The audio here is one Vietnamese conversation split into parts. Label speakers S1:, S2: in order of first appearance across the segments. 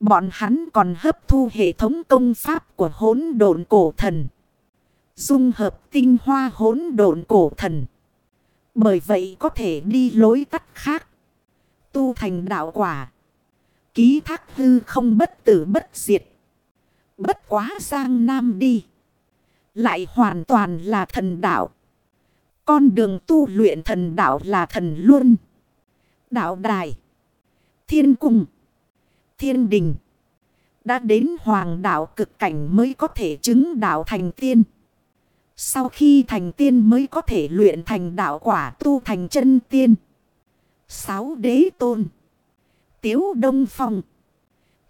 S1: Bọn hắn còn hấp thu hệ thống công pháp của hỗn độn cổ thần. Dung hợp tinh hoa hỗn độn cổ thần. Bởi vậy có thể đi lối tắt khác. Tu thành đạo quả. Ký thác hư không bất tử bất diệt. Bất quá sang nam đi. Lại hoàn toàn là thần đạo. Con đường tu luyện thần đạo là thần luôn. Đạo đài. Thiên cung. Thiên đình. Đã đến hoàng đạo cực cảnh mới có thể chứng đạo thành tiên. Sau khi thành tiên mới có thể luyện thành đạo quả tu thành chân tiên. Sáu đế tôn. Tiếu Đông Phong.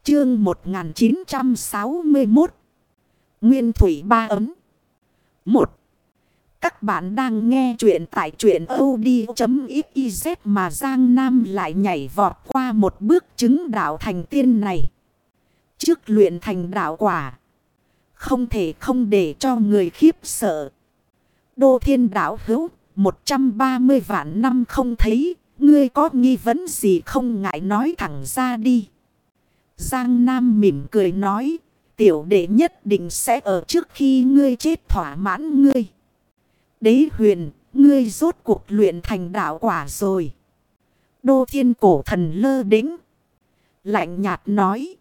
S1: Chương 1961. Nguyên Thủy Ba Ấm. 1. Các bạn đang nghe chuyện tại chuyện od.xyz mà Giang Nam lại nhảy vọt qua một bước chứng đạo thành tiên này. Trước luyện thành đạo quả. Không thể không để cho người khiếp sợ. Đô thiên đạo hữu, 130 vạn năm không thấy, ngươi có nghi vấn gì không ngại nói thẳng ra đi. Giang Nam mỉm cười nói, tiểu đệ nhất định sẽ ở trước khi ngươi chết thỏa mãn ngươi. Đế huyền, ngươi rốt cuộc luyện thành đạo quả rồi. Đô thiên cổ thần lơ đính. Lạnh nhạt nói.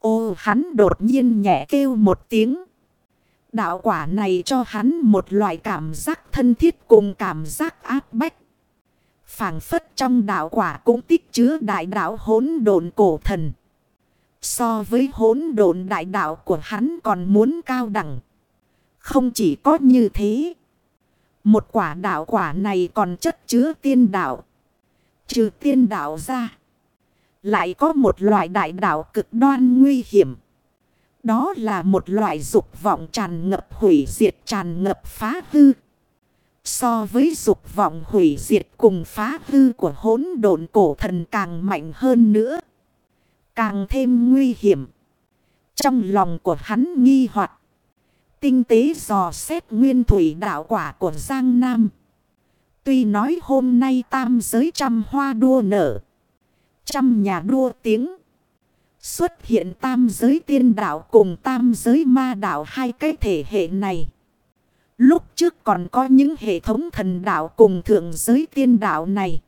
S1: Ô hắn đột nhiên nhẹ kêu một tiếng. Đạo quả này cho hắn một loại cảm giác thân thiết cùng cảm giác áp bách. phảng phất trong đạo quả cũng tích chứa đại đạo hỗn độn cổ thần. So với hỗn độn đại đạo của hắn còn muốn cao đẳng. Không chỉ có như thế. Một quả đạo quả này còn chất chứa tiên đạo. Trừ tiên đạo ra. Lại có một loại đại đạo cực đoan nguy hiểm. Đó là một loại dục vọng tràn ngập hủy diệt tràn ngập phá hư. So với dục vọng hủy diệt cùng phá hư của hỗn độn cổ thần càng mạnh hơn nữa. Càng thêm nguy hiểm. Trong lòng của hắn nghi hoặc Tinh tế dò xét nguyên thủy đạo quả của Giang Nam. Tuy nói hôm nay tam giới trăm hoa đua nở. Trăm nhà đua tiếng. Xuất hiện tam giới tiên đạo cùng tam giới ma đạo hai cái thể hệ này. Lúc trước còn có những hệ thống thần đạo cùng thượng giới tiên đạo này.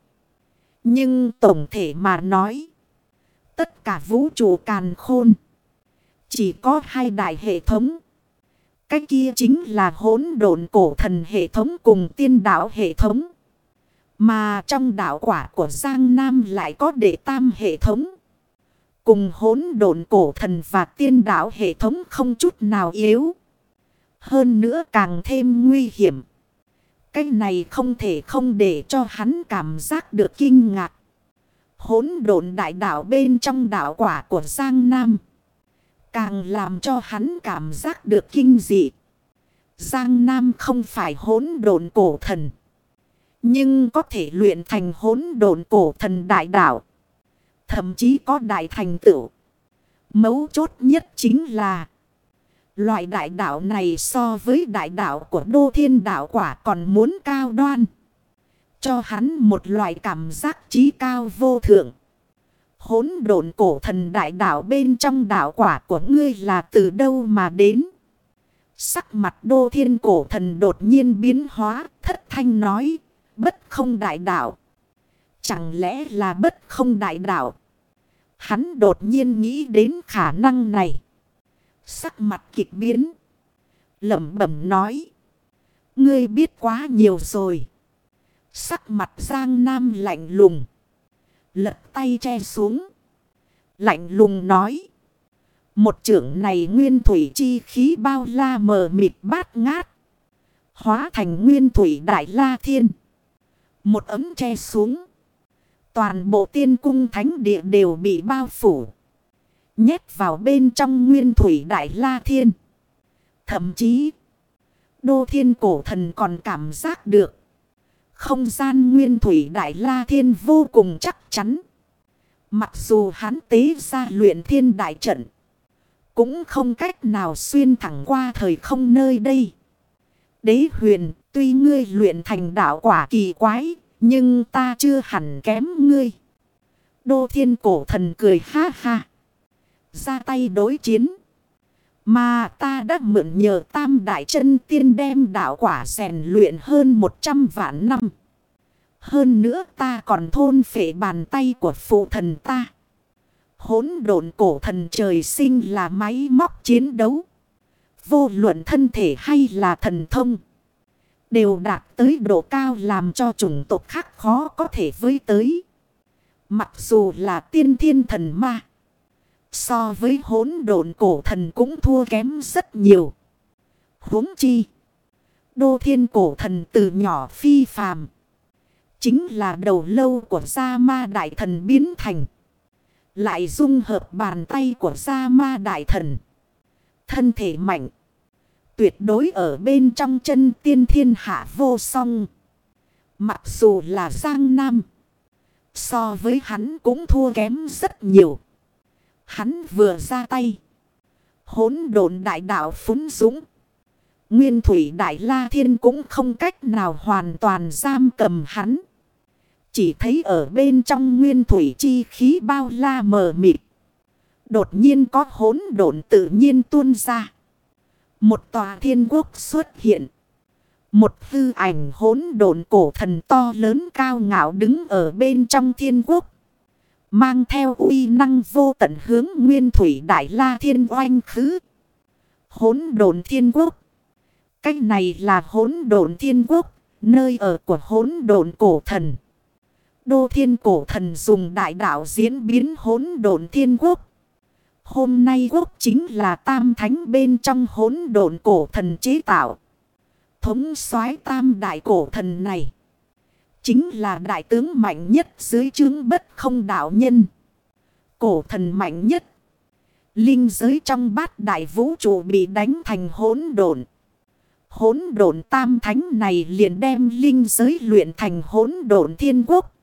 S1: Nhưng tổng thể mà nói. Tất cả vũ trụ càn khôn. Chỉ có hai đại hệ thống. Cái kia chính là hỗn độn cổ thần hệ thống cùng tiên đạo hệ thống. Mà trong đạo quả của Giang Nam lại có đệ tam hệ thống. Cùng hỗn độn cổ thần và tiên đạo hệ thống không chút nào yếu. Hơn nữa càng thêm nguy hiểm. Cái này không thể không để cho hắn cảm giác được kinh ngạc. Hỗn độn đại đạo bên trong đạo quả của Giang Nam. Càng làm cho hắn cảm giác được kinh dị. Giang Nam không phải hốn độn cổ thần. Nhưng có thể luyện thành hốn độn cổ thần đại đạo. Thậm chí có đại thành tựu. Mấu chốt nhất chính là. Loại đại đạo này so với đại đạo của đô thiên đạo quả còn muốn cao đoan. Cho hắn một loại cảm giác trí cao vô thượng. Hốn độn cổ thần đại đạo bên trong đạo quả của ngươi là từ đâu mà đến. Sắc mặt đô thiên cổ thần đột nhiên biến hóa, thất thanh nói, bất không đại đạo. Chẳng lẽ là bất không đại đạo? Hắn đột nhiên nghĩ đến khả năng này. Sắc mặt kịch biến. Lẩm bẩm nói. Ngươi biết quá nhiều rồi. Sắc mặt Giang Nam lạnh lùng. Lật tay che xuống. Lạnh lùng nói. Một trưởng này nguyên thủy chi khí bao la mờ mịt bát ngát. Hóa thành nguyên thủy đại la thiên. Một ấm che xuống. Toàn bộ tiên cung thánh địa đều bị bao phủ. Nhét vào bên trong nguyên thủy đại la thiên. Thậm chí. Đô thiên cổ thần còn cảm giác được. Không gian nguyên thủy đại la thiên vô cùng chắc chắn. Mặc dù hắn tế ra luyện thiên đại trận. Cũng không cách nào xuyên thẳng qua thời không nơi đây. Đế huyền, tuy ngươi luyện thành đạo quả kỳ quái, nhưng ta chưa hẳn kém ngươi. Đô thiên cổ thần cười ha ha. ra tay đối chiến. Mà ta đã mượn nhờ tam đại chân tiên đem đạo quả rèn luyện hơn 100 vạn năm. Hơn nữa ta còn thôn phệ bàn tay của phụ thần ta. Hốn độn cổ thần trời sinh là máy móc chiến đấu. Vô luận thân thể hay là thần thông. Đều đạt tới độ cao làm cho chủng tộc khác khó có thể với tới. Mặc dù là tiên thiên thần ma. So với hốn độn cổ thần cũng thua kém rất nhiều. huống chi. Đô thiên cổ thần từ nhỏ phi phàm. Chính là đầu lâu của Gia Ma Đại Thần biến thành. Lại dung hợp bàn tay của Gia Ma Đại Thần. Thân thể mạnh. Tuyệt đối ở bên trong chân tiên thiên hạ vô song. Mặc dù là Giang Nam. So với hắn cũng thua kém rất nhiều. Hắn vừa ra tay. Hốn độn đại đạo phúng dũng. Nguyên thủy đại la thiên cũng không cách nào hoàn toàn giam cầm hắn. Chỉ thấy ở bên trong nguyên thủy chi khí bao la mờ mịt. Đột nhiên có hốn độn tự nhiên tuôn ra. Một tòa thiên quốc xuất hiện. Một tư ảnh hốn độn cổ thần to lớn cao ngạo đứng ở bên trong thiên quốc. Mang theo uy năng vô tận hướng nguyên thủy đại la thiên oanh khứ. Hốn đồn thiên quốc. Cách này là hốn đồn thiên quốc. Nơi ở của hốn đồn cổ thần. Đô thiên cổ thần dùng đại đạo diễn biến hốn đồn thiên quốc. Hôm nay quốc chính là tam thánh bên trong hốn đồn cổ thần chế tạo. Thống soái tam đại cổ thần này. Chính là đại tướng mạnh nhất dưới chướng bất không đạo nhân. Cổ thần mạnh nhất. Linh giới trong bát đại vũ trụ bị đánh thành hỗn độn. Hỗn độn tam thánh này liền đem linh giới luyện thành hỗn độn thiên quốc.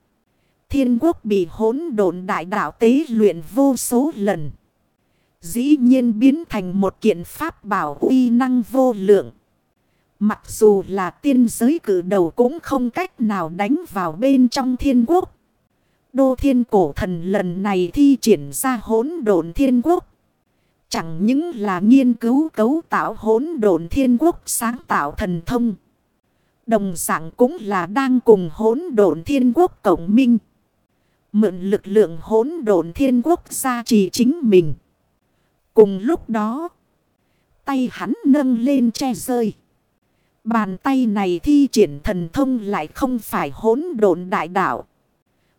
S1: Thiên quốc bị hỗn độn đại đạo tế luyện vô số lần. Dĩ nhiên biến thành một kiện pháp bảo uy năng vô lượng. Mặc dù là tiên giới cử đầu cũng không cách nào đánh vào bên trong thiên quốc. Đô thiên cổ thần lần này thi triển ra hỗn độn thiên quốc. Chẳng những là nghiên cứu cấu tạo hỗn độn thiên quốc sáng tạo thần thông. Đồng dạng cũng là đang cùng hỗn độn thiên quốc cộng minh. Mượn lực lượng hỗn độn thiên quốc gia trì chính mình. Cùng lúc đó, tay hắn nâng lên che rơi. Bàn tay này thi triển thần thông lại không phải hỗn độn đại đạo.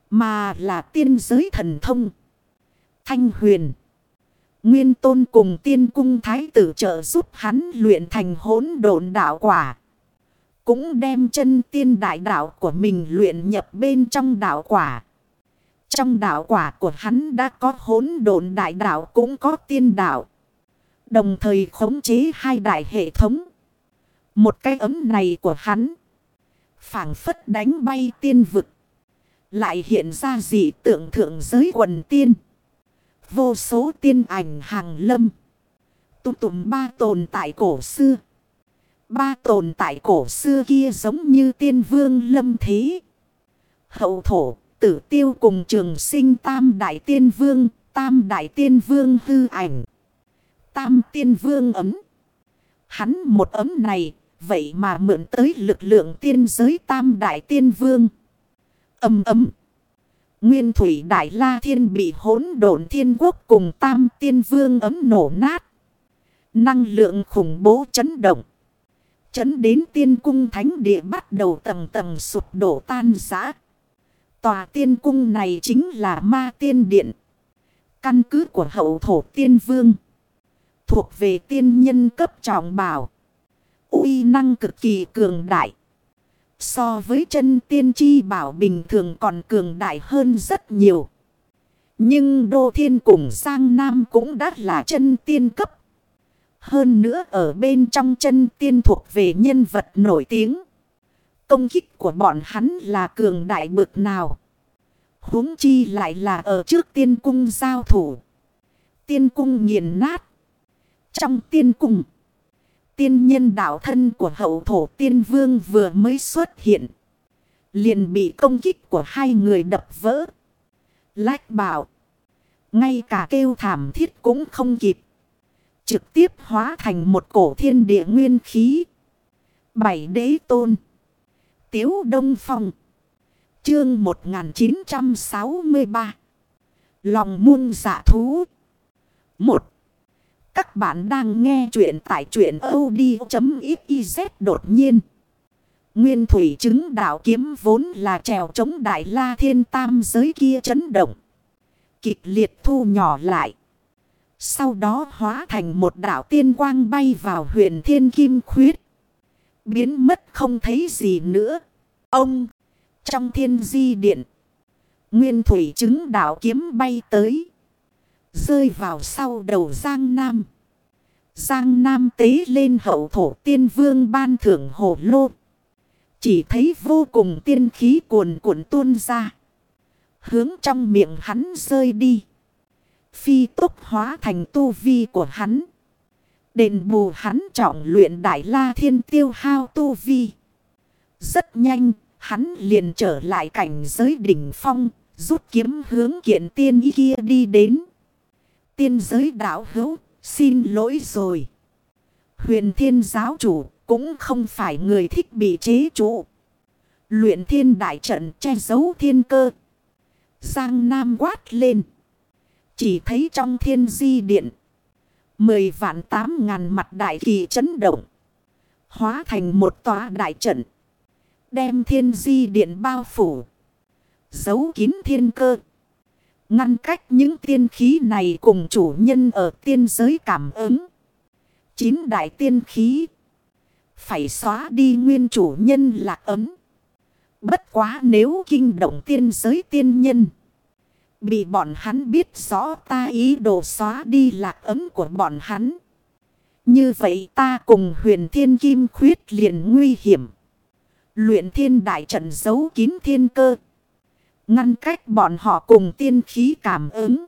S1: Mà là tiên giới thần thông. Thanh huyền. Nguyên tôn cùng tiên cung thái tử trợ giúp hắn luyện thành hỗn độn đạo quả. Cũng đem chân tiên đại đạo của mình luyện nhập bên trong đạo quả. Trong đạo quả của hắn đã có hỗn độn đại đạo cũng có tiên đạo. Đồng thời khống chế hai đại hệ thống. Một cái ấm này của hắn. phảng phất đánh bay tiên vực. Lại hiện ra dị tượng thượng giới quần tiên. Vô số tiên ảnh hàng lâm. Tụ tụm ba tồn tại cổ xưa. Ba tồn tại cổ xưa kia giống như tiên vương lâm thế. Hậu thổ, tử tiêu cùng trường sinh tam đại tiên vương, tam đại tiên vương hư ảnh. Tam tiên vương ấm. Hắn một ấm này Vậy mà mượn tới lực lượng tiên giới tam đại tiên vương. Âm ấm. Nguyên thủy đại la thiên bị hỗn độn thiên quốc cùng tam tiên vương ấm nổ nát. Năng lượng khủng bố chấn động. Chấn đến tiên cung thánh địa bắt đầu tầng tầng sụp đổ tan giã. Tòa tiên cung này chính là ma tiên điện. Căn cứ của hậu thổ tiên vương. Thuộc về tiên nhân cấp trọng bảo năng cực kỳ cường đại. So với chân tiên chi bảo bình thường còn cường đại hơn rất nhiều. Nhưng Đô Thiên cùng Giang Nam cũng đã là chân tiên cấp. Hơn nữa ở bên trong chân tiên thuộc về nhân vật nổi tiếng. Công kích của bọn hắn là cường đại bực nào. huống chi lại là ở trước tiên cung giao thủ. Tiên cung nghiền nát. Trong tiên cung tiên nhân đạo thân của hậu thổ tiên vương vừa mới xuất hiện. Liền bị công kích của hai người đập vỡ. Lách bảo. Ngay cả kêu thảm thiết cũng không kịp. Trực tiếp hóa thành một cổ thiên địa nguyên khí. Bảy đế tôn. Tiếu Đông Phong. Chương 1963. Lòng muôn giả thú. Một. Các bạn đang nghe chuyện tại chuyện od.xyz đột nhiên. Nguyên thủy chứng đạo kiếm vốn là trèo chống đại la thiên tam giới kia chấn động. Kịch liệt thu nhỏ lại. Sau đó hóa thành một đảo tiên quang bay vào huyền thiên kim khuyết. Biến mất không thấy gì nữa. Ông, trong thiên di điện. Nguyên thủy chứng đảo kiếm bay tới. Rơi vào sau đầu Giang Nam. Giang Nam tế lên hậu thổ tiên vương ban thưởng hồ lô. Chỉ thấy vô cùng tiên khí cuồn cuộn tuôn ra. Hướng trong miệng hắn rơi đi. Phi tốc hóa thành tu vi của hắn. Đền bù hắn trọng luyện đại la thiên tiêu hao tu vi. Rất nhanh, hắn liền trở lại cảnh giới đỉnh phong, rút kiếm hướng kiện tiên y kia đi đến. Tiên giới đảo hữu, xin lỗi rồi. Huyền thiên giáo chủ cũng không phải người thích bị chế trụ. Luyện thiên đại trận che giấu thiên cơ. Giang Nam quát lên. Chỉ thấy trong thiên di điện. Mười vạn tám ngàn mặt đại kỳ chấn động. Hóa thành một tòa đại trận. Đem thiên di điện bao phủ. Giấu kín thiên cơ. Ngăn cách những tiên khí này cùng chủ nhân ở tiên giới cảm ứng. Chín đại tiên khí. Phải xóa đi nguyên chủ nhân là ấm. Bất quá nếu kinh động tiên giới tiên nhân. Bị bọn hắn biết rõ ta ý đồ xóa đi lạc ấm của bọn hắn. Như vậy ta cùng huyền thiên kim khuyết liền nguy hiểm. Luyện thiên đại trận giấu kín thiên cơ. Ngăn cách bọn họ cùng tiên khí cảm ứng.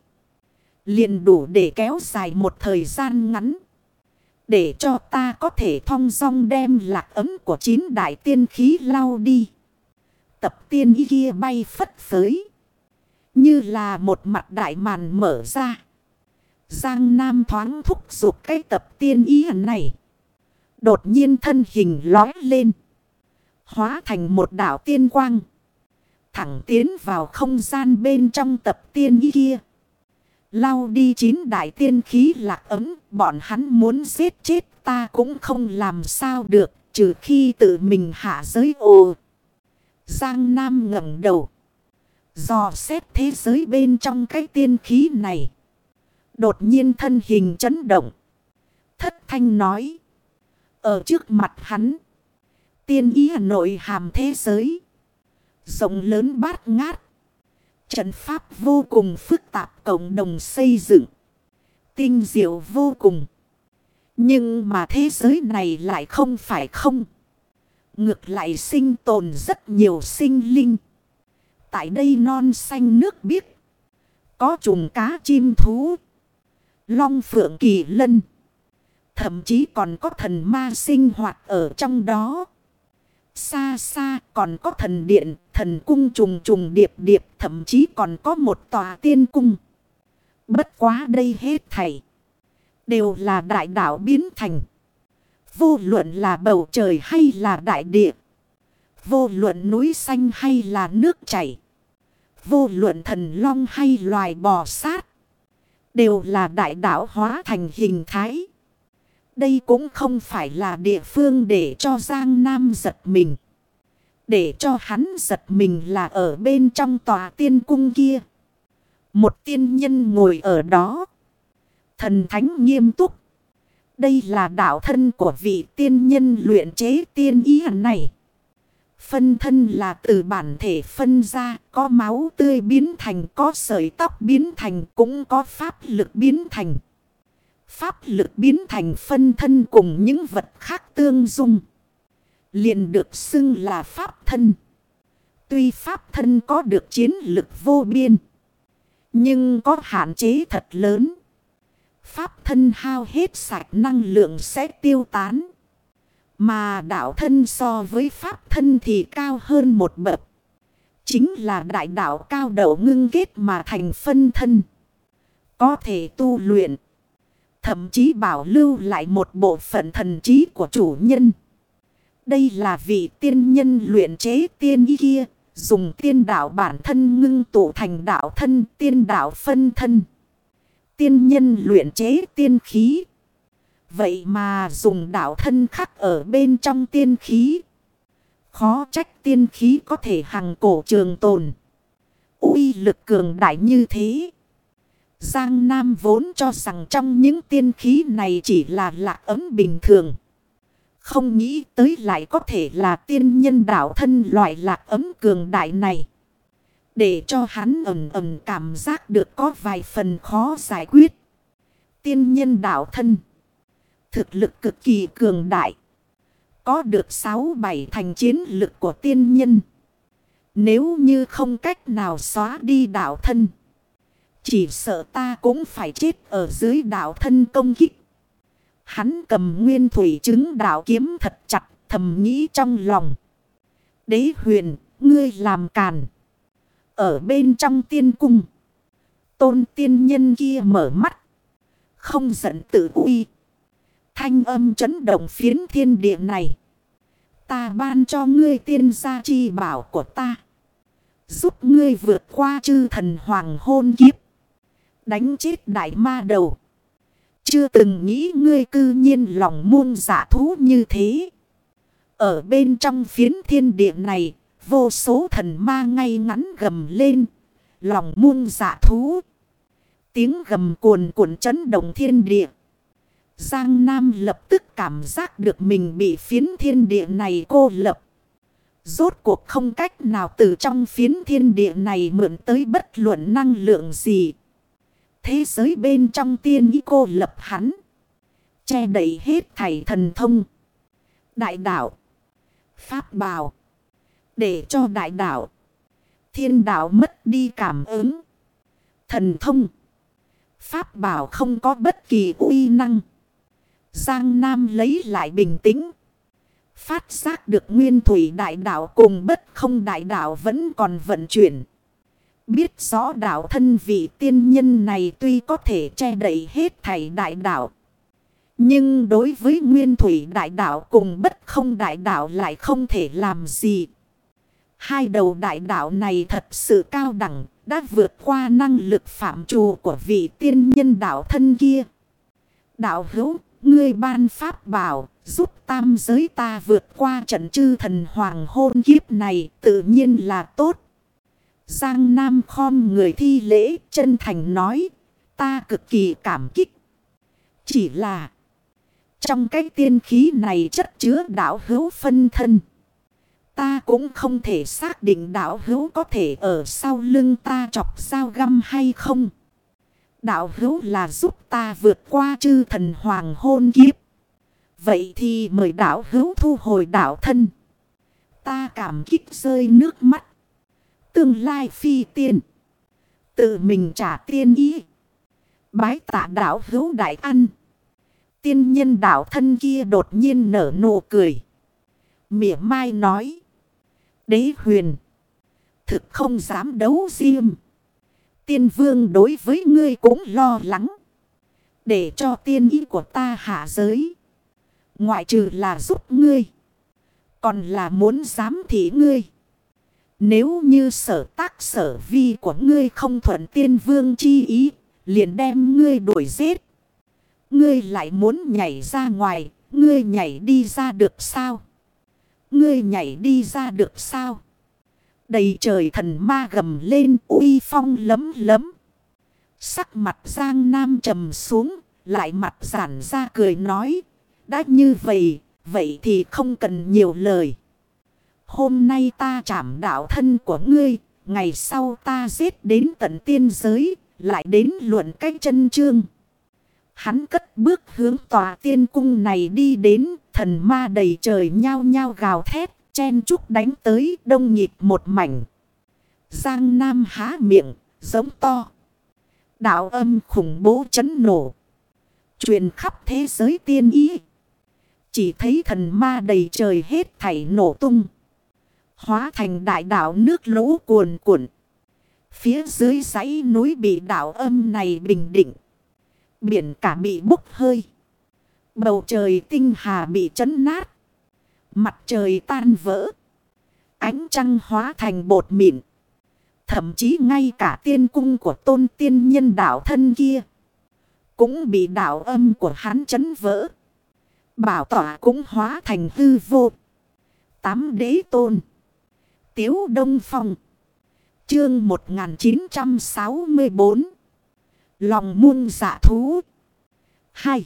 S1: Liền đủ để kéo dài một thời gian ngắn. Để cho ta có thể thong dong đem lạc ấm của chín đại tiên khí lau đi. Tập tiên y kia bay phất phới. Như là một mặt đại màn mở ra. Giang Nam thoáng thúc giục cái tập tiên ý này. Đột nhiên thân hình lói lên. Hóa thành một đảo tiên quang. Thẳng tiến vào không gian bên trong tập tiên ý kia. lao đi chín đại tiên khí lạc ấm. Bọn hắn muốn giết chết ta cũng không làm sao được. Trừ khi tự mình hạ giới ồ. Giang Nam ngẩng đầu. Dò xét thế giới bên trong cái tiên khí này. Đột nhiên thân hình chấn động. Thất thanh nói. Ở trước mặt hắn. Tiên ý nội hàm thế giới. Rộng lớn bát ngát. Trận pháp vô cùng phức tạp cộng đồng xây dựng. Tinh diệu vô cùng. Nhưng mà thế giới này lại không phải không. Ngược lại sinh tồn rất nhiều sinh linh. Tại đây non xanh nước biếc. Có trùng cá chim thú. Long phượng kỳ lân. Thậm chí còn có thần ma sinh hoạt ở trong đó. Xa xa còn có thần điện, thần cung trùng trùng điệp điệp, thậm chí còn có một tòa tiên cung. Bất quá đây hết thảy. Đều là đại đạo biến thành. Vô luận là bầu trời hay là đại địa. Vô luận núi xanh hay là nước chảy. Vô luận thần long hay loài bò sát. Đều là đại đạo hóa thành hình thái. Đây cũng không phải là địa phương để cho Giang Nam giật mình. Để cho hắn giật mình là ở bên trong tòa tiên cung kia. Một tiên nhân ngồi ở đó. Thần thánh nghiêm túc. Đây là đạo thân của vị tiên nhân luyện chế tiên ý này. Phân thân là từ bản thể phân ra, có máu tươi biến thành, có sợi tóc biến thành, cũng có pháp lực biến thành. Pháp lực biến thành phân thân cùng những vật khác tương dung. liền được xưng là pháp thân. Tuy pháp thân có được chiến lực vô biên. Nhưng có hạn chế thật lớn. Pháp thân hao hết sạch năng lượng sẽ tiêu tán. Mà đạo thân so với pháp thân thì cao hơn một bậc. Chính là đại đạo cao đầu ngưng kết mà thành phân thân. có thể tu luyện. Thậm chí bảo lưu lại một bộ phận thần trí của chủ nhân. Đây là vị tiên nhân luyện chế tiên y kia. Dùng tiên đạo bản thân ngưng tụ thành đạo thân, tiên đạo phân thân. Tiên nhân luyện chế tiên khí. Vậy mà dùng đạo thân khắc ở bên trong tiên khí. Khó trách tiên khí có thể hằng cổ trường tồn. uy lực cường đại như thế. Giang Nam vốn cho rằng trong những tiên khí này chỉ là lạc ấm bình thường. Không nghĩ tới lại có thể là tiên nhân đạo thân loại lạc ấm cường đại này. Để cho hắn ẩm ẩm cảm giác được có vài phần khó giải quyết. Tiên nhân đạo thân. Thực lực cực kỳ cường đại. Có được 6-7 thành chiến lực của tiên nhân. Nếu như không cách nào xóa đi đạo thân. Chỉ sợ ta cũng phải chết ở dưới đạo thân công kích. Hắn cầm nguyên thủy chứng đạo kiếm thật chặt thầm nghĩ trong lòng. Đế huyền, ngươi làm càn. Ở bên trong tiên cung. Tôn tiên nhân kia mở mắt. Không giận tự uy. Thanh âm chấn động phiến thiên địa này. Ta ban cho ngươi tiên gia chi bảo của ta. Giúp ngươi vượt qua chư thần hoàng hôn kiếp. Đánh chết đại ma đầu. Chưa từng nghĩ ngươi cư nhiên lòng muôn giả thú như thế. Ở bên trong phiến thiên địa này, vô số thần ma ngay ngắn gầm lên. Lòng muôn giả thú. Tiếng gầm cuồn cuộn chấn động thiên địa. Giang Nam lập tức cảm giác được mình bị phiến thiên địa này cô lập. Rốt cuộc không cách nào từ trong phiến thiên địa này mượn tới bất luận năng lượng gì. Thế giới bên trong tiên ý cô lập hắn. Che đẩy hết thảy thần thông. Đại đạo. Pháp bào. Để cho đại đạo. Thiên đạo mất đi cảm ứng. Thần thông. Pháp bảo không có bất kỳ uy năng. Giang Nam lấy lại bình tĩnh. Phát giác được nguyên thủy đại đạo cùng bất không đại đạo vẫn còn vận chuyển. Biết rõ đạo thân vị tiên nhân này tuy có thể che đậy hết thảy đại đạo. Nhưng đối với nguyên thủy đại đạo cùng bất không đại đạo lại không thể làm gì. Hai đầu đại đạo này thật sự cao đẳng, đã vượt qua năng lực phạm trù của vị tiên nhân đạo thân kia. Đạo hữu, ngươi ban pháp bảo, giúp tam giới ta vượt qua trận chư thần hoàng hôn kiếp này tự nhiên là tốt. Giang Nam khom người thi lễ, chân thành nói. Ta cực kỳ cảm kích. Chỉ là. Trong cái tiên khí này chất chứa đạo hữu phân thân. Ta cũng không thể xác định đạo hữu có thể ở sau lưng ta chọc sao găm hay không. Đạo hữu là giúp ta vượt qua chư thần hoàng hôn kiếp. Vậy thì mời đạo hữu thu hồi đạo thân. Ta cảm kích rơi nước mắt. Tương lai phi tiên. Tự mình trả tiên ý. Bái tạ đạo hữu đại ăn. Tiên nhân đạo thân kia đột nhiên nở nụ cười. Mỉa mai nói. Đế huyền. Thực không dám đấu riêng. Tiên vương đối với ngươi cũng lo lắng. Để cho tiên ý của ta hạ giới. Ngoại trừ là giúp ngươi. Còn là muốn dám thị ngươi. Nếu như sở tác sở vi của ngươi không thuận tiên vương chi ý, liền đem ngươi đuổi giết. Ngươi lại muốn nhảy ra ngoài, ngươi nhảy đi ra được sao? Ngươi nhảy đi ra được sao? Đầy trời thần ma gầm lên uy phong lấm lấm. Sắc mặt Giang Nam trầm xuống, lại mặt giản ra cười nói. Đã như vậy, vậy thì không cần nhiều lời. Hôm nay ta chảm đạo thân của ngươi. Ngày sau ta giết đến tận tiên giới. Lại đến luận cách chân chương. Hắn cất bước hướng tòa tiên cung này đi đến. Thần ma đầy trời nhao nhao gào thét. Chen chúc đánh tới đông nhịp một mảnh. Giang Nam há miệng. Giống to. Đạo âm khủng bố chấn nổ. Truyền khắp thế giới tiên ý. Chỉ thấy thần ma đầy trời hết thảy nổ tung. Hóa thành đại đảo nước lũ cuồn cuộn. Phía dưới dãy núi bị đảo âm này bình định. Biển cả bị bốc hơi. Bầu trời tinh hà bị chấn nát. Mặt trời tan vỡ. Ánh trăng hóa thành bột mịn. Thậm chí ngay cả tiên cung của tôn tiên nhân đảo thân kia. Cũng bị đảo âm của hắn chấn vỡ. Bảo tỏa cũng hóa thành hư vô. Tám đế tôn. Tiếu Đông Phong. Chương 1964. Lòng muôn dạ thú. 2.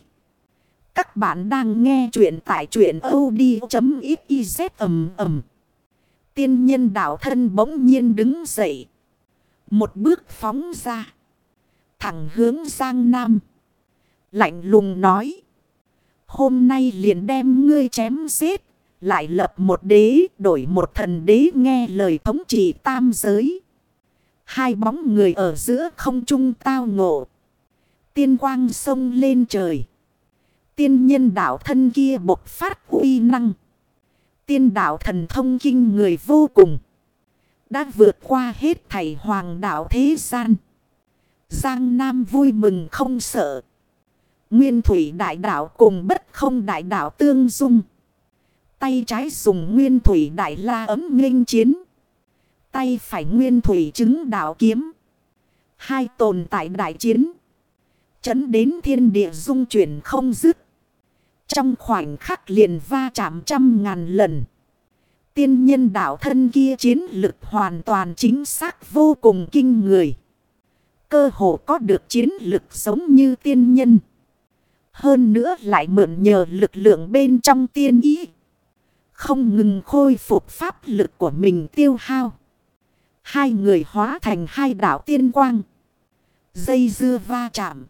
S1: Các bạn đang nghe chuyện tại chuyện od.xyz ầm ầm. Tiên nhân đạo thân bỗng nhiên đứng dậy. Một bước phóng ra. Thẳng hướng sang Nam. Lạnh lùng nói. Hôm nay liền đem ngươi chém giết. Lại lập một đế, đổi một thần đế nghe lời thống trị tam giới. Hai bóng người ở giữa không trung tao ngộ. Tiên quang sông lên trời. Tiên nhân đạo thân kia bộc phát uy năng. Tiên đạo thần thông kinh người vô cùng. Đã vượt qua hết thảy hoàng đạo thế gian. Giang Nam vui mừng không sợ. Nguyên thủy đại đạo cùng bất không đại đạo tương dung. Tay trái dùng nguyên thủy đại la ấm nghênh chiến. Tay phải nguyên thủy chứng đạo kiếm. Hai tồn tại đại chiến. Chấn đến thiên địa dung chuyển không dứt. Trong khoảnh khắc liền va chạm trăm ngàn lần. Tiên nhân đạo thân kia chiến lực hoàn toàn chính xác vô cùng kinh người. Cơ hồ có được chiến lực giống như tiên nhân. Hơn nữa lại mượn nhờ lực lượng bên trong tiên ý. Không ngừng khôi phục pháp lực của mình tiêu hao. Hai người hóa thành hai đảo tiên quang. Dây dưa va chạm.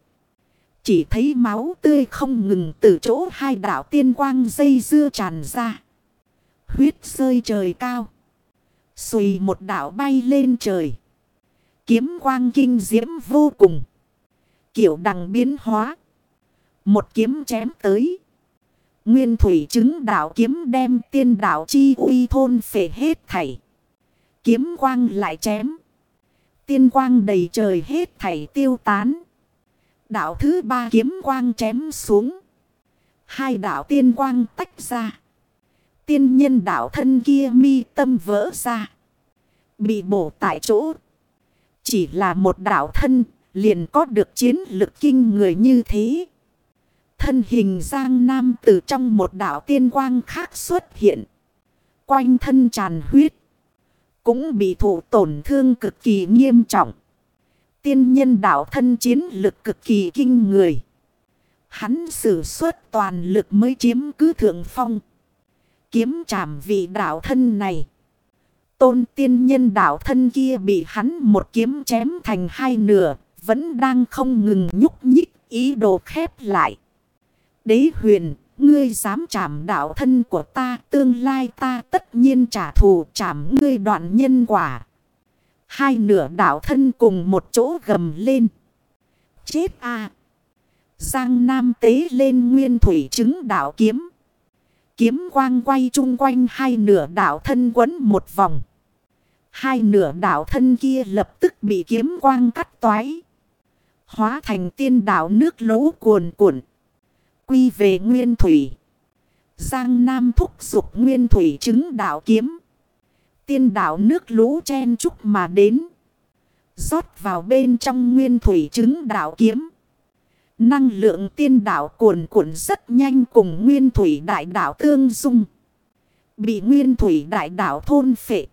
S1: Chỉ thấy máu tươi không ngừng từ chỗ hai đảo tiên quang dây dưa tràn ra. Huyết rơi trời cao. Xùy một đảo bay lên trời. Kiếm quang kinh diễm vô cùng. Kiểu đằng biến hóa. Một kiếm chém tới. Nguyên thủy chứng đảo kiếm đem tiên đảo chi uy thôn phệ hết thảy. Kiếm quang lại chém. Tiên quang đầy trời hết thảy tiêu tán. Đạo thứ ba kiếm quang chém xuống. Hai đạo tiên quang tách ra. Tiên nhân đạo thân kia mi tâm vỡ ra. Bị bổ tại chỗ. Chỉ là một đạo thân liền có được chiến lực kinh người như thế. Thân hình Giang Nam từ trong một đạo tiên quang khác xuất hiện. Quanh thân tràn huyết. Cũng bị thụ tổn thương cực kỳ nghiêm trọng. Tiên nhân đạo thân chiến lực cực kỳ kinh người. Hắn sử xuất toàn lực mới chiếm cứ thượng phong. Kiếm chạm vị đạo thân này. Tôn tiên nhân đạo thân kia bị hắn một kiếm chém thành hai nửa. Vẫn đang không ngừng nhúc nhích ý đồ khép lại. Đế huyền, ngươi dám chảm đạo thân của ta, tương lai ta tất nhiên trả thù chảm ngươi đoạn nhân quả. Hai nửa đạo thân cùng một chỗ gầm lên. Chết a Giang Nam tế lên nguyên thủy chứng đạo kiếm. Kiếm quang quay chung quanh hai nửa đạo thân quấn một vòng. Hai nửa đạo thân kia lập tức bị kiếm quang cắt toái. Hóa thành tiên đạo nước lỗ cuồn cuộn. Quy về nguyên thủy. Giang Nam thúc dục nguyên thủy chứng đạo kiếm. Tiên đạo nước lũ chen chúc mà đến. rót vào bên trong nguyên thủy chứng đạo kiếm. Năng lượng tiên đạo cuồn cuộn rất nhanh cùng nguyên thủy đại đạo tương dung. Bị nguyên thủy đại đạo thôn phệ.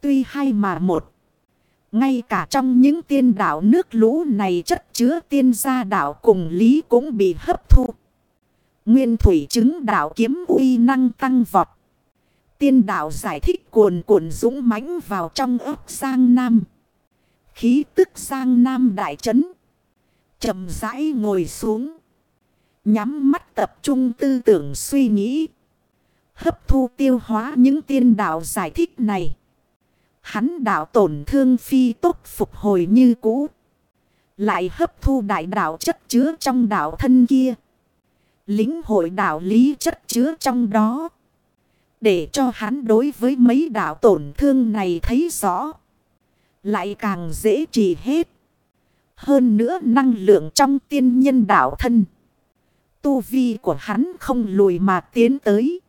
S1: Tuy hai mà một. Ngay cả trong những tiên đạo nước lũ này chất chứa tiên gia đạo cùng lý cũng bị hấp thu. Nguyên thủy chứng đạo kiếm uy năng tăng vọt. Tiên đạo giải thích cuồn cuộn dũng mãnh vào trong ấp sang Nam. Khí tức sang Nam đại chấn. chậm rãi ngồi xuống. Nhắm mắt tập trung tư tưởng suy nghĩ. Hấp thu tiêu hóa những tiên đạo giải thích này. Hắn đạo tổn thương phi tốt phục hồi như cũ. Lại hấp thu đại đạo chất chứa trong đạo thân kia. Lính hội đạo lý chất chứa trong đó. Để cho hắn đối với mấy đạo tổn thương này thấy rõ. Lại càng dễ trì hết. Hơn nữa năng lượng trong tiên nhân đạo thân. Tu vi của hắn không lùi mà tiến tới.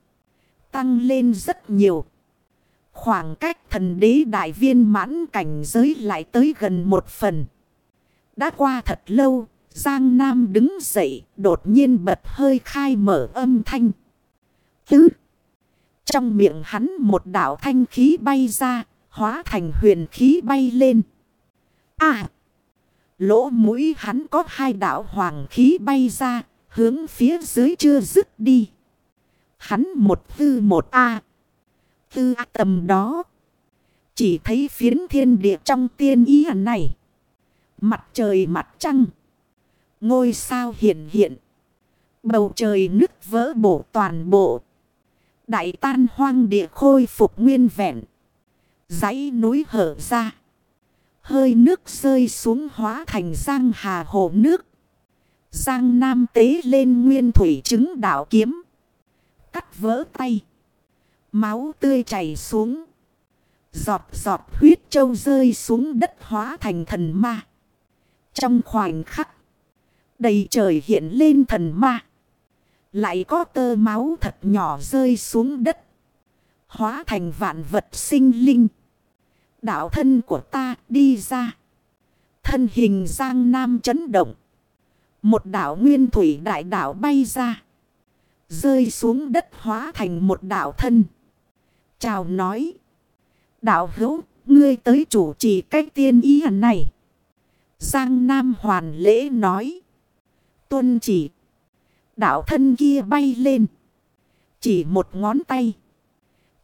S1: Tăng lên rất nhiều. Khoảng cách thần đế đại viên mãn cảnh giới lại tới gần một phần. Đã qua thật lâu, Giang Nam đứng dậy, đột nhiên bật hơi khai mở âm thanh. Tứ. Trong miệng hắn một đảo thanh khí bay ra, hóa thành huyền khí bay lên. À! Lỗ mũi hắn có hai đảo hoàng khí bay ra, hướng phía dưới chưa dứt đi. Hắn một tư một A. Tư A tầm đó. Chỉ thấy phiến thiên địa trong tiên ý này. Mặt trời mặt trăng. Ngôi sao hiện hiện. Bầu trời nứt vỡ bổ toàn bộ. Đại tan hoang địa khôi phục nguyên vẹn. dãy núi hở ra. Hơi nước rơi xuống hóa thành giang hà hồ nước. Giang Nam tế lên nguyên thủy chứng đạo kiếm. Cắt vỡ tay. Máu tươi chảy xuống. Giọt giọt huyết châu rơi xuống đất hóa thành thần ma. Trong khoảnh khắc. Đầy trời hiện lên thần ma. Lại có tơ máu thật nhỏ rơi xuống đất. Hóa thành vạn vật sinh linh. Đạo thân của ta đi ra. Thân hình giang nam chấn động. Một đảo nguyên thủy đại đảo bay ra. Rơi xuống đất hóa thành một đảo thân. Chào nói. Đạo hữu, ngươi tới chủ trì cách tiên ý này. Giang Nam hoàn lễ nói. Tuân chỉ. Đạo thân kia bay lên. Chỉ một ngón tay.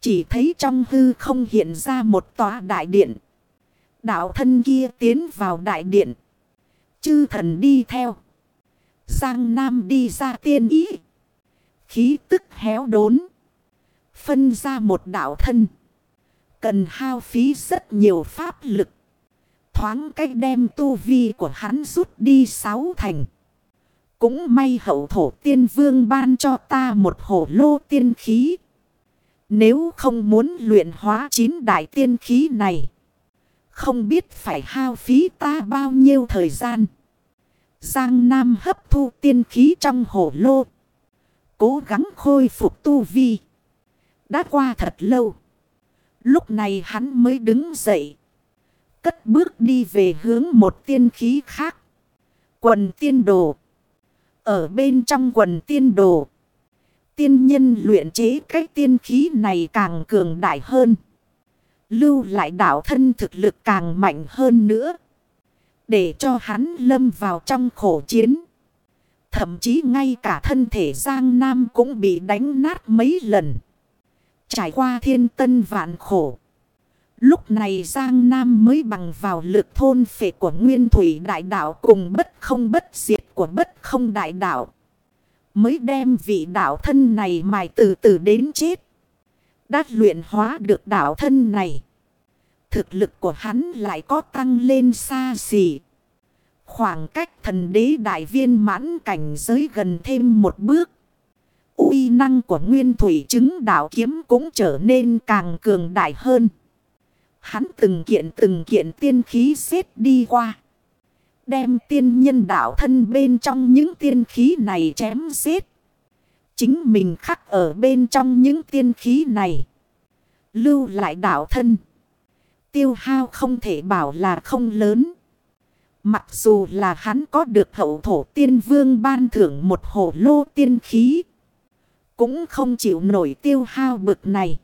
S1: Chỉ thấy trong hư không hiện ra một tòa đại điện. Đạo thân kia tiến vào đại điện. Chư thần đi theo. Giang Nam đi ra tiên ý. Khí tức héo đốn. Phân ra một đạo thân. Cần hao phí rất nhiều pháp lực. Thoáng cách đem tu vi của hắn rút đi sáu thành. Cũng may hậu thổ tiên vương ban cho ta một hổ lô tiên khí. Nếu không muốn luyện hóa chín đại tiên khí này. Không biết phải hao phí ta bao nhiêu thời gian. Giang Nam hấp thu tiên khí trong hổ lô. Cố gắng khôi phục tu vi. Đã qua thật lâu. Lúc này hắn mới đứng dậy. Cất bước đi về hướng một tiên khí khác. Quần tiên đồ. Ở bên trong quần tiên đồ. Tiên nhân luyện chế cái tiên khí này càng cường đại hơn. Lưu lại đạo thân thực lực càng mạnh hơn nữa. Để cho hắn lâm vào trong khổ chiến. Thậm chí ngay cả thân thể Giang Nam cũng bị đánh nát mấy lần. Trải qua thiên tân vạn khổ. Lúc này Giang Nam mới bằng vào lực thôn phệ của Nguyên Thủy Đại Đạo cùng bất không bất diệt của bất không Đại Đạo. Mới đem vị đạo thân này mài từ từ đến chết. Đã luyện hóa được đạo thân này. Thực lực của hắn lại có tăng lên xa xỉ. Khoảng cách thần đế đại viên mãn cảnh giới gần thêm một bước uy năng của nguyên thủy chứng đạo kiếm cũng trở nên càng cường đại hơn. Hắn từng kiện từng kiện tiên khí xếp đi qua. Đem tiên nhân đạo thân bên trong những tiên khí này chém xếp. Chính mình khắc ở bên trong những tiên khí này. Lưu lại đạo thân. Tiêu hao không thể bảo là không lớn. Mặc dù là hắn có được hậu thổ tiên vương ban thưởng một hồ lô tiên khí. Cũng không chịu nổi tiêu hao bực này.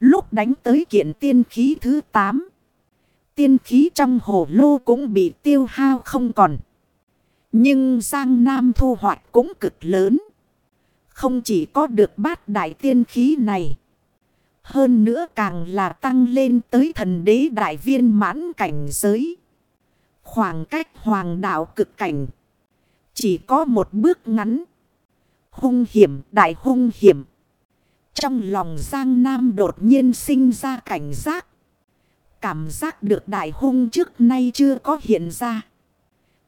S1: Lúc đánh tới kiện tiên khí thứ 8. Tiên khí trong hồ lô cũng bị tiêu hao không còn. Nhưng Giang Nam thu hoạch cũng cực lớn. Không chỉ có được bát đại tiên khí này. Hơn nữa càng là tăng lên tới thần đế đại viên mãn cảnh giới. Khoảng cách hoàng đạo cực cảnh. Chỉ có một bước ngắn. Hung hiểm, đại hung hiểm. Trong lòng Giang Nam đột nhiên sinh ra cảnh giác. Cảm giác được đại hung trước nay chưa có hiện ra.